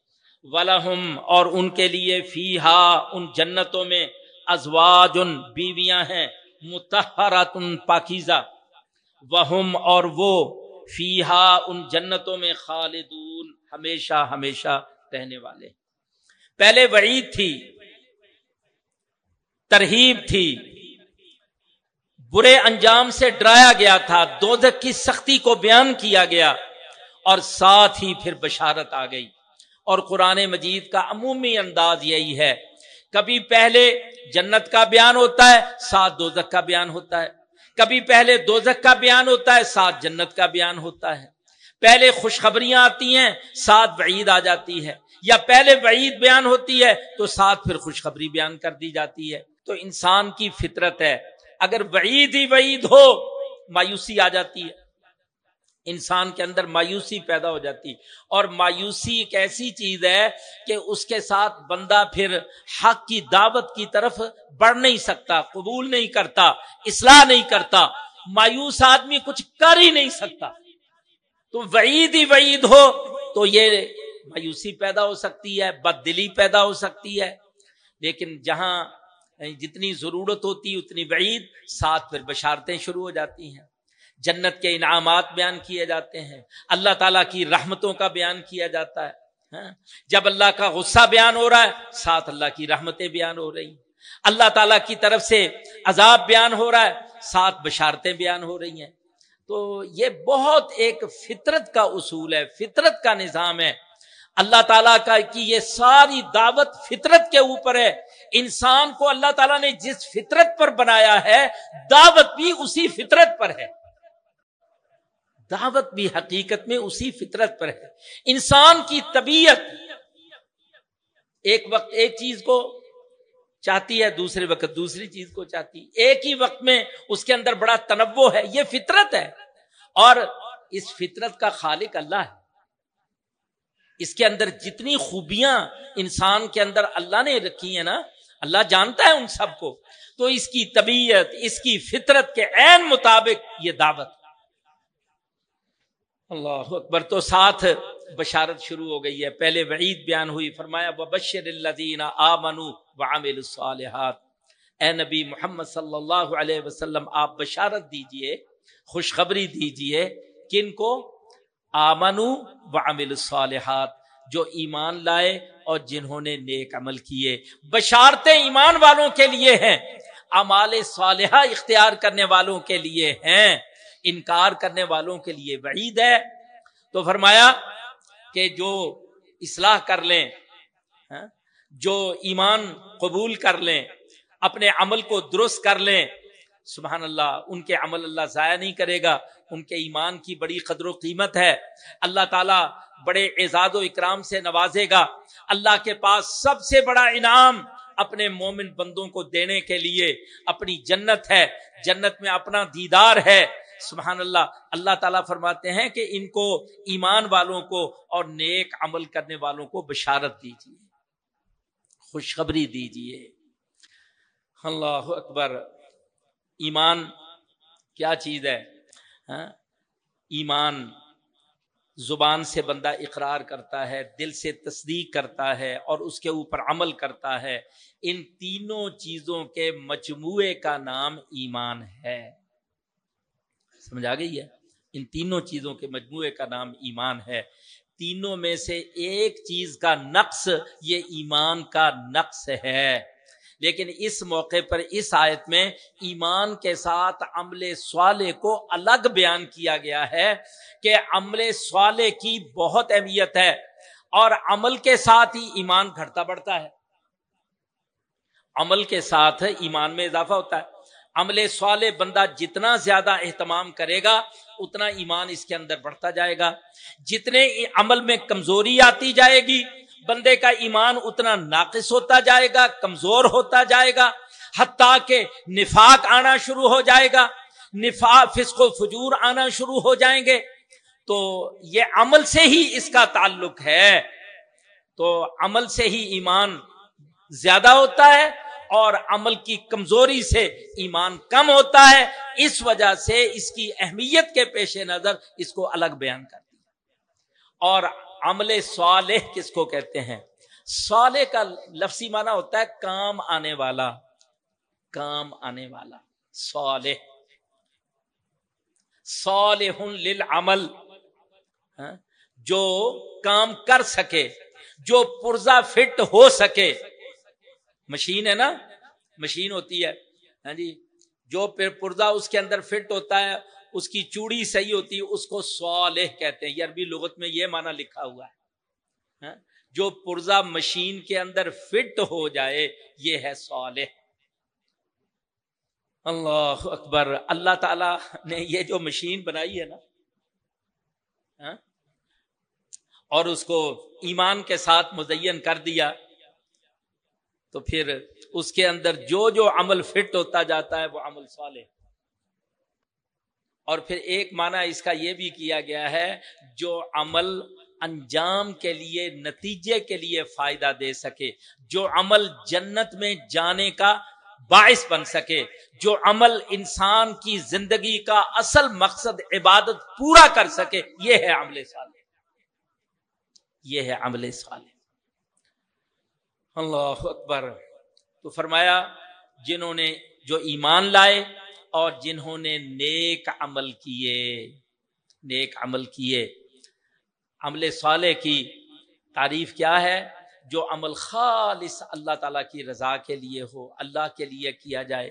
ولہم اور ان کے لیے فی ہا ان جنتوں میں ازواج ان بیویاں ہیں متحرات پاکیزہ۔ وہم اور وہ فی ہا ان جنتوں میں خالدون، ہمیشہ ہمیشہ۔ رہنے والے۔ پہلے وعید تھی، ترہیب تھی۔ برے انجام سے ڈرایا گیا تھا دوزک کی سختی کو بیان کیا گیا اور ساتھ ہی پھر بشارت آ گئی۔ اور قرآن مجید کا عمومی انداز یہی ہے، کبھی پہلے جنت کا بیان ہوتا ہے، ساتھ دوزک کا بیان ہوتا ہے۔ کبھی پہلے دوزک کا بیان ہوتا ہے، ساتھ جنت کا بیان ہوتا ہے۔ پہلے خوشخبریاں آتی ہیں، ساتھ وعید آ جاتی ہے۔ یا پہلے وعید بیان ہوتی ہے تو ساتھ پھر خوشخبری بیان کر دی جاتی ہے۔ تو انسان کی فطرت ہے۔ اگر وعید ہی وعید ہو، مایوسی آ جاتی ہے۔ انسان کے اندر مایوسی پیدا ہو جاتی اور مایوسی ایک ایسی چیز ہے کہ اس کے ساتھ بندہ پھر حق کی دعوت کی طرف بڑھ نہیں سکتا، قبول نہیں کرتا، اصلاح نہیں کرتا۔ مایوس آدمی کچھ کر ہی نہیں سکتا۔ تو وعید ہی وعید ہو تو یہ مایوسی پیدا ہو سکتی ہے بد دلی پیدا ہو سکتی ہے۔ لیکن جہاں جتنی ضرورت ہوتی، اتنی وعید ساتھ پھر بشارتیں شروع ہو جاتی ہیں۔ جنت کے انعامات بیان کیے جاتے ہیں۔ اللہ تعالیٰ کی رحمتوں کا بیان کیا جاتا ہے۔ ہاں؟ جب اللہ کا غصہ بیان ہو رہا ہے، ساتھ اللہ کی رحمتیں بیان ہو رہی ہیں۔ اللہ تعالیٰ کی طرف سے عذاب بیان ہو رہا ہے، ساتھ بشارتیں بیان ہو رہی ہیں۔ تو یہ بہت ایک فطرت کا اصول ہے، فطرت کا نظام ہے۔ اللہ تعالیٰ کا کی یہ ساری دعوت فطرت کے اوپر ہے۔ انسان کو اللہ تعالیٰ نے جس فطرت پر بنایا ہے، دعوت بھی اسی فطرت پر ہے۔ دعوت بھی حقیقت میں اسی فطرت پر ہے۔ انسان کی طبیعت ایک وقت ایک چیز کو چاہتی ہے، دوسرے وقت دوسری چیز کو چاہتی۔ ایک ہی وقت میں اس کے اندر بڑا تنوع ہے، یہ فطرت ہے۔ اور اس فطرت کا خالق اللہ ہے۔ اس کے اندر جتنی خوبیاں انسان کے اندر اللہ نے رکھی ہیں نا، اللہ جانتا ہے ان سب کو۔ تو اس کی طبیعت، اس کی فطرت کے عین مطابق یہ دعوت۔ اللہ اکبر، تو ساتھ بشارت شروع ہو گئی ہے۔ پہلے وعید بیان ہوئی، فرمایا بشر آ منو الصالحات۔ اے نبی محمد صلی اللہ علیہ وسلم، آپ بشارت دیجیے، خوشخبری دیجیے کن کو آمنو وعمل الصالحات، جو ایمان لائے اور جنہوں نے نیک عمل کیے۔ بشارتیں ایمان والوں کے لیے ہیں امال صالحہ اختیار کرنے والوں کے لیے ہیں، انکار کرنے والوں کے لیے وعید ہے۔ تو فرمایا کہ جو اصلاح کر لیں ہاں، جو ایمان قبول کر لیں، اپنے عمل کو درست کر لیں سبحان اللہ، ان کے عمل اللہ ضائع نہیں کرے گا، ان کے ایمان کی بڑی قدر و قیمت ہے۔ اللہ تعالیٰ بڑے اعزاز و اکرام سے نوازے گا۔ اللہ کے پاس سب سے بڑا انعام اپنے مومن بندوں کو دینے کے لیے اپنی جنت ہے۔ جنت میں اپنا دیدار ہے۔ سبحان اللہ اللہ تعالیٰ فرماتے ہیں کہ ان کو، ایمان والوں کو اور نیک عمل کرنے والوں کو بشارت دیجیے خوشخبری دیجیے اللہ اکبر۔ ایمان کیا چیز ہے؟ ہاں؟ ایمان زبان سے بندہ اقرار کرتا ہے، دل سے تصدیق کرتا ہے اور اس کے اوپر عمل کرتا ہے۔ ان تینوں چیزوں کے مجموعے کا نام ایمان ہے۔ سمجھ آ گئی ہے؟ ان تینوں چیزوں کے مجموعے کا نام ایمان ہے۔ تینوں میں سے ایک چیز کا نقص، یہ ایمان کا نقص ہے۔ لیکن اس موقع پر اس آیت میں ایمان کے ساتھ عمل سوالے کو الگ بیان کیا گیا ہے کہ عمل سوالے کی بہت اہمیت ہے اور عمل کے ساتھ ہی ایمان گھٹتا بڑھتا ہے۔ عمل کے ساتھ ایمان میں اضافہ ہوتا ہے۔ عمل سوال بندہ جتنا زیادہ اہتمام کرے گا، اتنا ایمان اس کے اندر بڑھتا جائے گا۔ جتنے عمل میں کمزوری آتی جائے گی بندے کا ایمان اتنا ناقص ہوتا جائے گا، کمزور ہوتا جائے گا، حتیٰ کہ نفاق آنا شروع ہو جائے گا، نفاق، فسق و فجور آنا شروع ہو جائیں گے۔ تو یہ عمل سے ہی اس کا تعلق ہے۔ تو عمل سے ہی ایمان زیادہ ہوتا ہے اور عمل کی کمزوری سے ایمان کم ہوتا ہے۔ اس وجہ سے اس کی اہمیت کے پیش نظر اس کو الگ بیان کر دیا اور عمل صالح کس کو کہتے ہیں؟ صالح کا لفظی معنی ہوتا ہے کام آنے والا، کام آنے والا، صالح۔ صالح للعمل ہاں، جو کام کر سکے، جو پرزا فٹ ہو سکے۔ مشین ہے نا؟ مشین ہوتی ہے۔ ہاں جی جو پرزا اس کے اندر فٹ ہوتا ہے اس کی چوڑی صحیح ہوتی ہے، اس کو صالح کہتے ہیں۔ یہ عربی لغت میں یہ معنی لکھا ہوا ہے۔ ہاں؟ جو پرزا مشین کے اندر فٹ ہو جائے، یہ ہے صالح۔ اللہ اکبر۔ اللہ تعالی نے یہ جو مشین بنائی ہے نا ہاں؟ اور اس کو ایمان کے ساتھ مزین کر دیا، تو پھر اس کے اندر جو جو عمل فٹ ہوتا جاتا ہے، وہ عمل صالح۔ اور پھر ایک معنی اس کا یہ بھی کیا گیا ہے، جو عمل انجام کے لیے، نتیجے کے لیے فائدہ دے سکے، جو عمل جنت میں جانے کا باعث بن سکے، جو عمل انسان کی زندگی کا اصل مقصد عبادت پورا کر سکے، یہ ہے عمل صالح۔ یہ ہے عمل صالح۔ اللہ اکبر۔ تو فرمایا، جنہوں نے جو ایمان لائے اور جنہوں نے نیک عمل کیے، نیک عمل کیے۔ عمل صالح کی تعریف کیا ہے؟ جو عمل خالص اللہ تعالیٰ کی رضا کے لیے ہو، اللہ کے لیے کیا جائے۔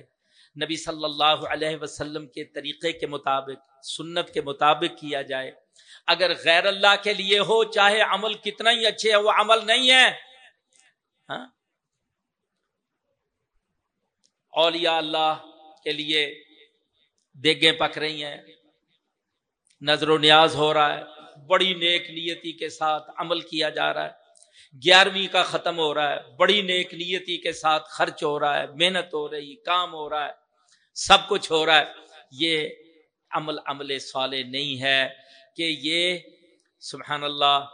نبی صلی اللہ علیہ وسلم کے طریقے کے مطابق، سنت کے مطابق کیا جائے۔ اگر غیر اللہ کے لیے ہو، چاہے عمل کتنا ہی اچھے ہے وہ عمل نہیں ہے۔ ہاں؟ اولیاء اللہ کے لیے دیگیں پک رہی ہیں۔ نظر و نیاز ہو رہا ہے۔ بڑی نیک نیتی کے ساتھ عمل کیا جا رہا ہے۔ گیارہویں کا ختم ہو رہا ہے۔ بڑی نیک نیتی کے ساتھ خرچ ہو رہا ہے۔ محنت ہو رہی، کام ہو رہا ہے۔ سب کچھ ہو رہا ہے۔ یہ عمل عمل صالح نہیں ہے کہ یہ سبحان اللہ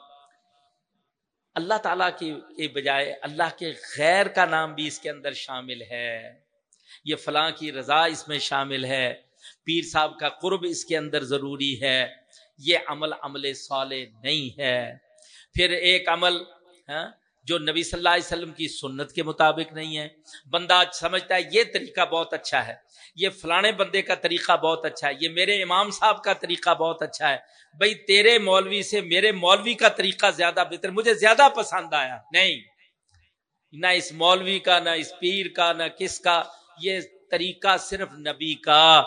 اللہ تعالیٰ کی بجائے اللہ کے غیر کا نام بھی اس کے اندر شامل ہے۔ یہ فلاں کی رضا اس میں شامل ہے۔ پیر صاحب کا قرب اس کے اندر ضروری ہے، یہ عمل عمل صالح نہیں ہے۔ پھر ایک عمل ہاں جو نبی صلی اللہ علیہ وسلم کی سنت کے مطابق نہیں ہے۔ بندہ سمجھتا ہے یہ طریقہ بہت اچھا ہے، یہ فلانے بندے کا طریقہ بہت اچھا ہے، یہ میرے امام صاحب کا طریقہ بہت اچھا ہے۔ بھائی، تیرے مولوی سے میرے مولوی کا طریقہ زیادہ بہتر، مجھے زیادہ پسند آیا۔ نہیں، نہ اس مولوی کا، نہ اس پیر کا، نہ کس کا، یہ طریقہ صرف نبی کا۔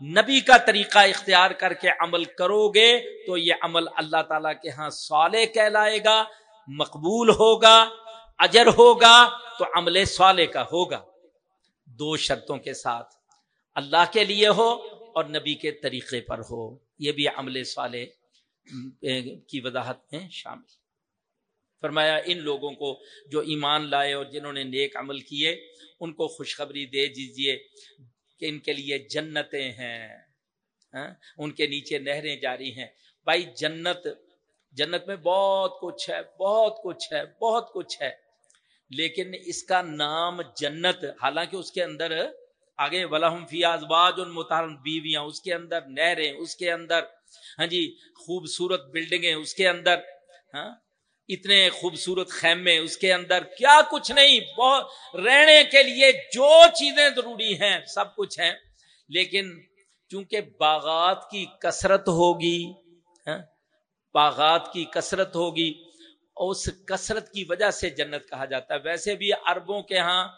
نبی کا طریقہ اختیار کر کے عمل کرو گے تو یہ عمل اللہ تعالی کے ہاں صالح کہلائے گا، مقبول ہوگا، اجر ہوگا، تو عمل صالح کا ہوگا۔ دو شرطوں کے ساتھ، اللہ کے لیے ہو اور نبی کے طریقے پر ہو۔ یہ بھی عمل صالح کی وضاحت میں شامل۔ فرمایا، ان لوگوں کو جو ایمان لائے اور جنہوں نے نیک عمل کیے، ان کو خوشخبری دے دیجیے کہ ان کے لیے جنتیں ہیں ہاں؟ ان کے نیچے نہریں جاری ہیں۔ بھائی، جنت جنت میں بہت کچھ ہے، بہت کچھ ہے، بہت کچھ ہے۔ لیکن اس کا نام جنت، حالانکہ اس کے اندر آگے ولہم فی ازواج المتحرم بیویاں، اس کے اندر نہریں، اس کے اندر ہاں جی خوبصورت بلڈنگیں، اس کے اندر ہاں؟ اتنے خوبصورت خیمے، اس کے اندر کیا کچھ نہیں، بہت رہنے کے لیے جو چیزیں ضروری ہیں، سب کچھ ہیں۔ لیکن چونکہ باغات کی کثرت ہوگی ہاں، باغات کی کثرت ہوگی، اس کثرت کی وجہ سے جنت کہا جاتا ہے۔ ویسے بھی عربوں کے ہاں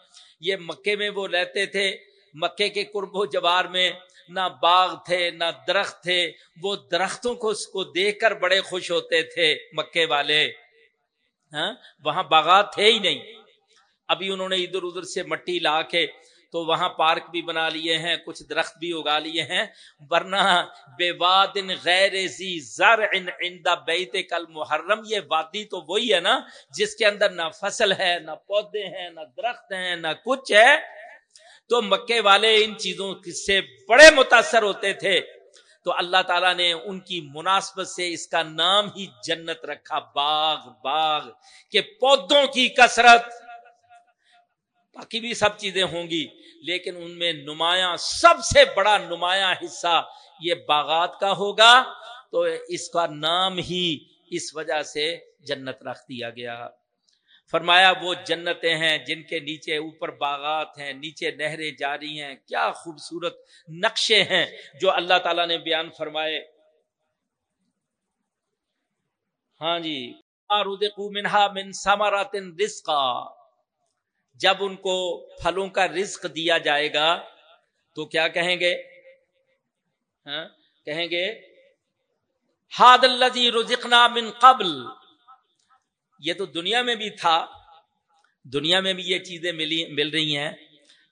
یہ مکے میں وہ رہتے تھے، مکے کے قرب و جوار میں نہ باغ تھے، نہ درخت تھے۔ وہ درختوں کو اس کو دیکھ کر بڑے خوش ہوتے تھے مکے والے۔ ہاں؟ وہاں باغات تھے ہی نہیں۔ ابھی انہوں نے ادھر ادھر سے مٹی لا کے تو وہاں پارک بھی بنا لیے ہیں، کچھ درخت بھی اگا لیے ہیں۔ ورنہ بے واد غیر زی زر بیت کل محرم یہ وادی تو وہی ہے نا، جس کے اندر نہ فصل ہے، نہ پودے ہیں، نہ درخت ہیں، نہ کچھ ہے۔ تو مکے والے ان چیزوں سے بڑے متاثر ہوتے تھے۔ تو اللہ تعالیٰ نے ان کی مناسبت سے اس کا نام ہی جنت رکھا، باغ باغ، کہ پودوں کی کثرت۔ باقی بھی سب چیزیں ہوں گی، لیکن ان میں نمایاں، سب سے بڑا نمایاں حصہ یہ باغات کا ہوگا۔ تو اس کا نام ہی اس وجہ سے جنت رکھ دیا گیا۔ فرمایا، وہ جنتیں ہیں جن کے نیچے اوپر باغات ہیں، نیچے نہریں جاری ہیں۔ کیا خوبصورت نقشے ہیں جو اللہ تعالی نے بیان فرمائے۔ ہاں جی منہا من سامارات رزقا۔ جب ان کو پھلوں کا رزق دیا جائے گا، تو کیا کہیں گے؟ ہاں کہیں گے، ہاد اللہ رزقنا من قبل۔ یہ تو دنیا میں بھی تھا، دنیا میں بھی یہ چیزیں ملی، مل رہی ہیں۔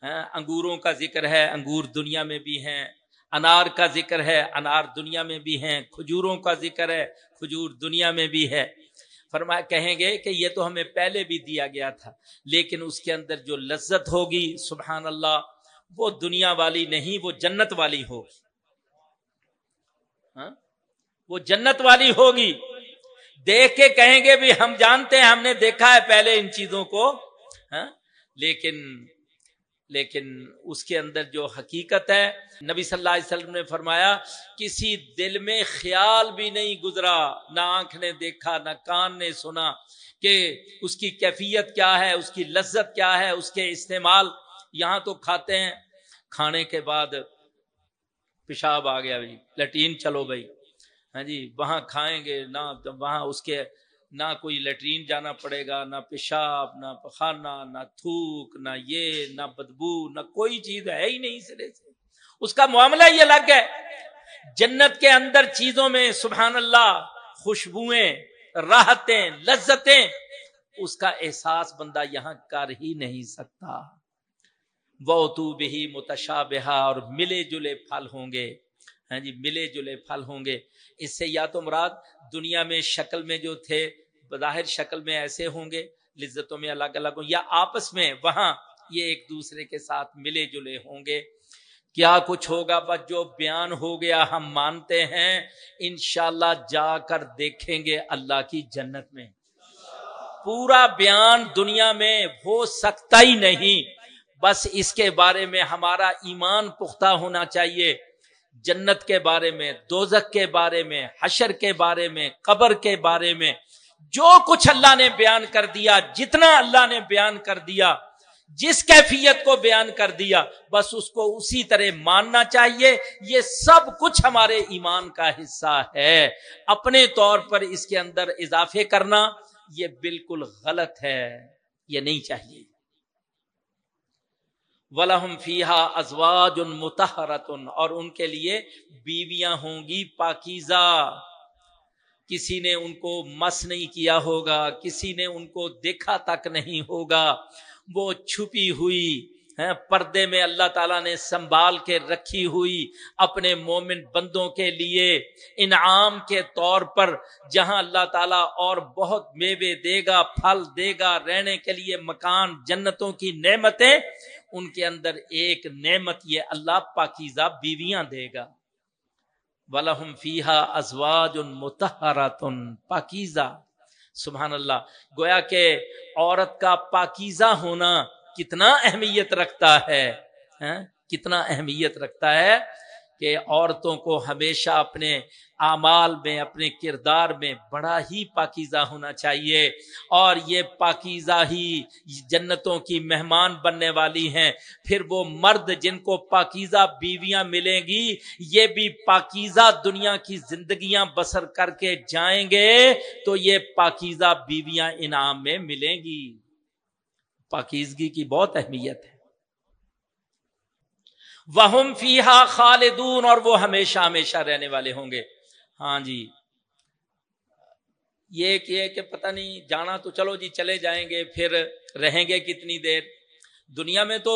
ہاں، انگوروں کا ذکر ہے، انگور دنیا میں بھی ہیں۔ انار کا ذکر ہے، انار دنیا میں بھی ہیں۔ کھجوروں کا ذکر ہے، کھجور دنیا میں بھی ہے۔ فرمایا، کہیں گے کہ یہ تو ہمیں پہلے بھی دیا گیا تھا، لیکن اس کے اندر جو لذت ہوگی، سبحان اللہ، وہ دنیا والی نہیں، وہ جنت والی ہوگی۔ ہاں وہ جنت والی ہوگی۔ دیکھ کے کہیں گے بھی ہم جانتے ہیں ہم نے دیکھا ہے پہلے ان چیزوں کو ہاں؟ لیکن لیکن اس کے اندر جو حقیقت ہے، نبی صلی اللہ علیہ وسلم نے فرمایا، کسی دل میں خیال بھی نہیں گزرا، نہ آنکھ نے دیکھا، نہ کان نے سنا کہ اس کی کیفیت کیا ہے، اس کی لذت کیا ہے، اس کے استعمال۔ یہاں تو کھاتے ہیں، کھانے کے بعد پیشاب آ گیا بھائی، لٹین چلو بھائی۔ ہاں جی وہاں کھائیں گے، نہ وہاں اس کے نہ کوئی لیٹرین جانا پڑے گا، نہ پیشاب، نہ پخانا نہ تھوک، نہ یہ، نہ بدبو، نہ کوئی چیز ہے ہی نہیں سرے سے۔ اس کا معاملہ یہ الگ ہے۔ جنت کے اندر چیزوں میں سبحان اللہ خوشبوئیں، راحتیں، لذتیں، اس کا احساس بندہ یہاں کر ہی نہیں سکتا۔ وہ تو بھی متشابہ اور ملے جلے پھل ہوں گے۔ ہاں جی ملے جلے پھل ہوں گے۔ اس سے یا تو مراد دنیا میں شکل میں جو تھے، بظاہر شکل میں ایسے ہوں گے، لذتوں میں الگ الگ ہوں یا آپس میں وہاں یہ ایک دوسرے کے ساتھ ملے جلے ہوں گے۔ کیا کچھ ہوگا؟ بس جو بیان ہو گیا ہم مانتے ہیں، انشاءاللہ جا کر دیکھیں گے اللہ کی جنت میں۔ پورا بیان دنیا میں ہو سکتا ہی نہیں۔ بس اس کے بارے میں ہمارا ایمان پختہ ہونا چاہیے۔ جنت کے بارے میں دوزک کے بارے میں، حشر کے بارے میں، قبر کے بارے میں، جو کچھ اللہ نے بیان کر دیا، جتنا اللہ نے بیان کر دیا، جس کیفیت کو بیان کر دیا، بس اس کو اسی طرح ماننا چاہیے۔ یہ سب کچھ ہمارے ایمان کا حصہ ہے۔ اپنے طور پر اس کے اندر اضافے کرنا، یہ بالکل غلط ہے، یہ نہیں چاہیے۔ ولہم فیحا ازواج متحرتن اور ان کے لیے بیویاں ہوں گی پاکیزہ۔ کسی نے ان کو مس نہیں کیا ہوگا، کسی نے ان کو دیکھا تک نہیں ہوگا۔ وہ چھپی ہوئی پردے میں اللہ تعالیٰ نے سنبھال کے رکھی ہوئی اپنے مومن بندوں کے لیے۔ انعام کے طور پر جہاں اللہ تعالیٰ اور بہت میوے دے گا، پھل دے گا، رہنے کے لیے مکان، جنتوں کی نعمتیں ان کے اندر ایک نعمت یہ اللہ پاکیزہ بیویاں دے گا۔ ولہم فیحا ازواج متحراتن پاکیزہ۔ سبحان اللہ۔ گویا کہ عورت کا پاکیزہ ہونا کتنا اہمیت رکھتا ہے ہاں؟ کتنا اہمیت رکھتا ہے کہ عورتوں کو ہمیشہ اپنے اعمال میں، اپنے کردار میں بڑا ہی پاکیزہ ہونا چاہیے۔ اور یہ پاکیزہ ہی جنتوں کی مہمان بننے والی ہیں۔ پھر وہ مرد جن کو پاکیزہ بیویاں ملیں گی، یہ بھی پاکیزہ دنیا کی زندگیاں بسر کر کے جائیں گے تو یہ پاکیزہ بیویاں انعام میں ملیں گی۔ پاکیزگی کی بہت اہمیت ہے۔ وہ فیحا خالدون اور وہ ہمیشہ ہمیشہ رہنے والے ہوں گے۔ ہاں جی۔ یہ کہ, کہ پتہ نہیں جانا تو چلو جی چلے جائیں گے پھر رہیں گے کتنی دیر۔ دنیا میں تو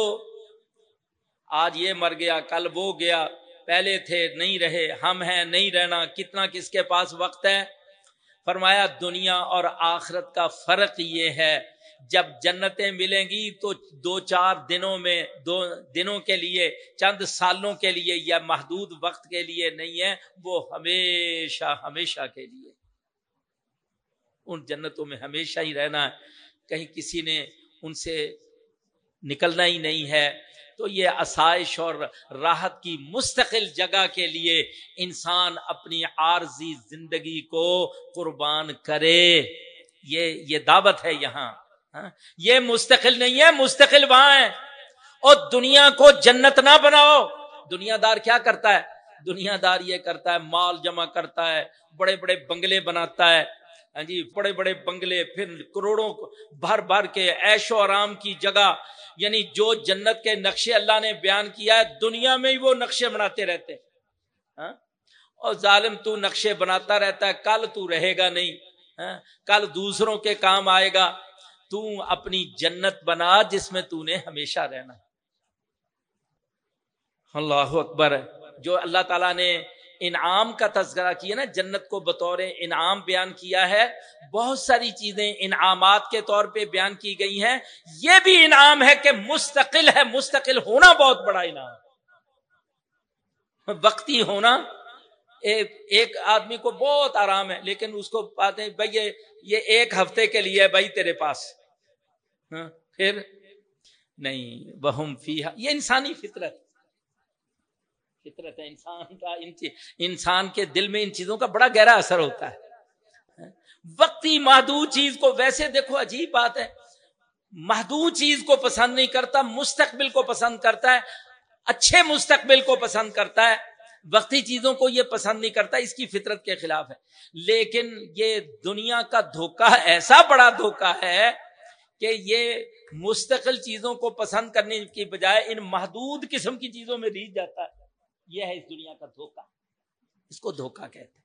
آج یہ مر گیا کل وہ گیا پہلے تھے نہیں رہے ہم ہیں نہیں رہنا کتنا کس کے پاس وقت ہے؟ فرمایا دنیا اور آخرت کا فرق یہ ہے جب جنتیں ملیں گی تو دو چار دنوں میں، دو دنوں کے لیے، چند سالوں کے لیے یا محدود وقت کے لیے نہیں ہے، وہ ہمیشہ ہمیشہ کے لیے۔ ان جنتوں میں ہمیشہ ہی رہنا ہے۔ کہیں کسی نے ان سے نکلنا ہی نہیں ہے۔ تو یہ آسائش اور راحت کی مستقل جگہ کے لیے انسان اپنی عارضی زندگی کو قربان کرے۔ یہ یہ دعوت ہے یہاں۔ ہاں؟ یہ مستقل نہیں ہے، مستقل وہاں ہے۔ اور دنیا کو جنت نہ بناؤ۔ دنیا دار کیا کرتا ہے؟ دنیا دار یہ کرتا ہے، مال جمع کرتا ہے، بڑے بڑے بنگلے بناتا ہے۔ ہاں جی بڑے بڑے بنگلے، پھر کروڑوں بھر بھر کے ایش و آرام کی جگہ۔ یعنی جو جنت کے نقشے اللہ نے بیان کیا ہے، دنیا میں ہی وہ نقشے بناتے رہتے۔ ہاں؟ اور ظالم تو نقشے بناتا رہتا ہے، کل تو رہے گا نہیں۔ ہاں؟ کل دوسروں کے کام آئے گا۔ تو اپنی جنت بنا جس میں تو نے ہمیشہ رہنا اللہ اکبر۔ جو اللہ تعالیٰ نے انعام کا تذکرہ کیا نا، جنت کو بطور انعام بیان کیا ہے، بہت ساری چیزیں انعامات کے طور پہ بیان کی گئی ہیں۔ یہ بھی انعام ہے کہ مستقل ہے، مستقل ہونا بہت بڑا انعام۔ وقتی ہونا ایک آدمی کو بہت آرام ہے، لیکن اس کو پاتے بھائی یہ ایک ہفتے کے لیے بھائی تیرے پاس۔ ہاں، پھر نہیں بہم فی یہ انسانی فطرت۔ فطرت ہے، انسان کا انسان کے دل میں ان چیزوں کا بڑا گہرا اثر ہوتا ہے۔ وقتی محدود چیز کو ویسے دیکھو، عجیب بات ہے۔ محدود چیز کو پسند نہیں کرتا، مستقبل کو پسند کرتا ہے، اچھے مستقبل کو پسند کرتا ہے۔ وقتی چیزوں کو یہ پسند نہیں کرتا، اس کی فطرت کے خلاف ہے۔ لیکن یہ دنیا کا دھوکہ ایسا بڑا دھوکہ ہے کہ یہ مستقل چیزوں کو پسند کرنے کی بجائے ان محدود قسم کی چیزوں میں ریچ جاتا ہے یہ ہے اس دنیا کا دھوکہ اس کو دھوکہ کہتے ہیں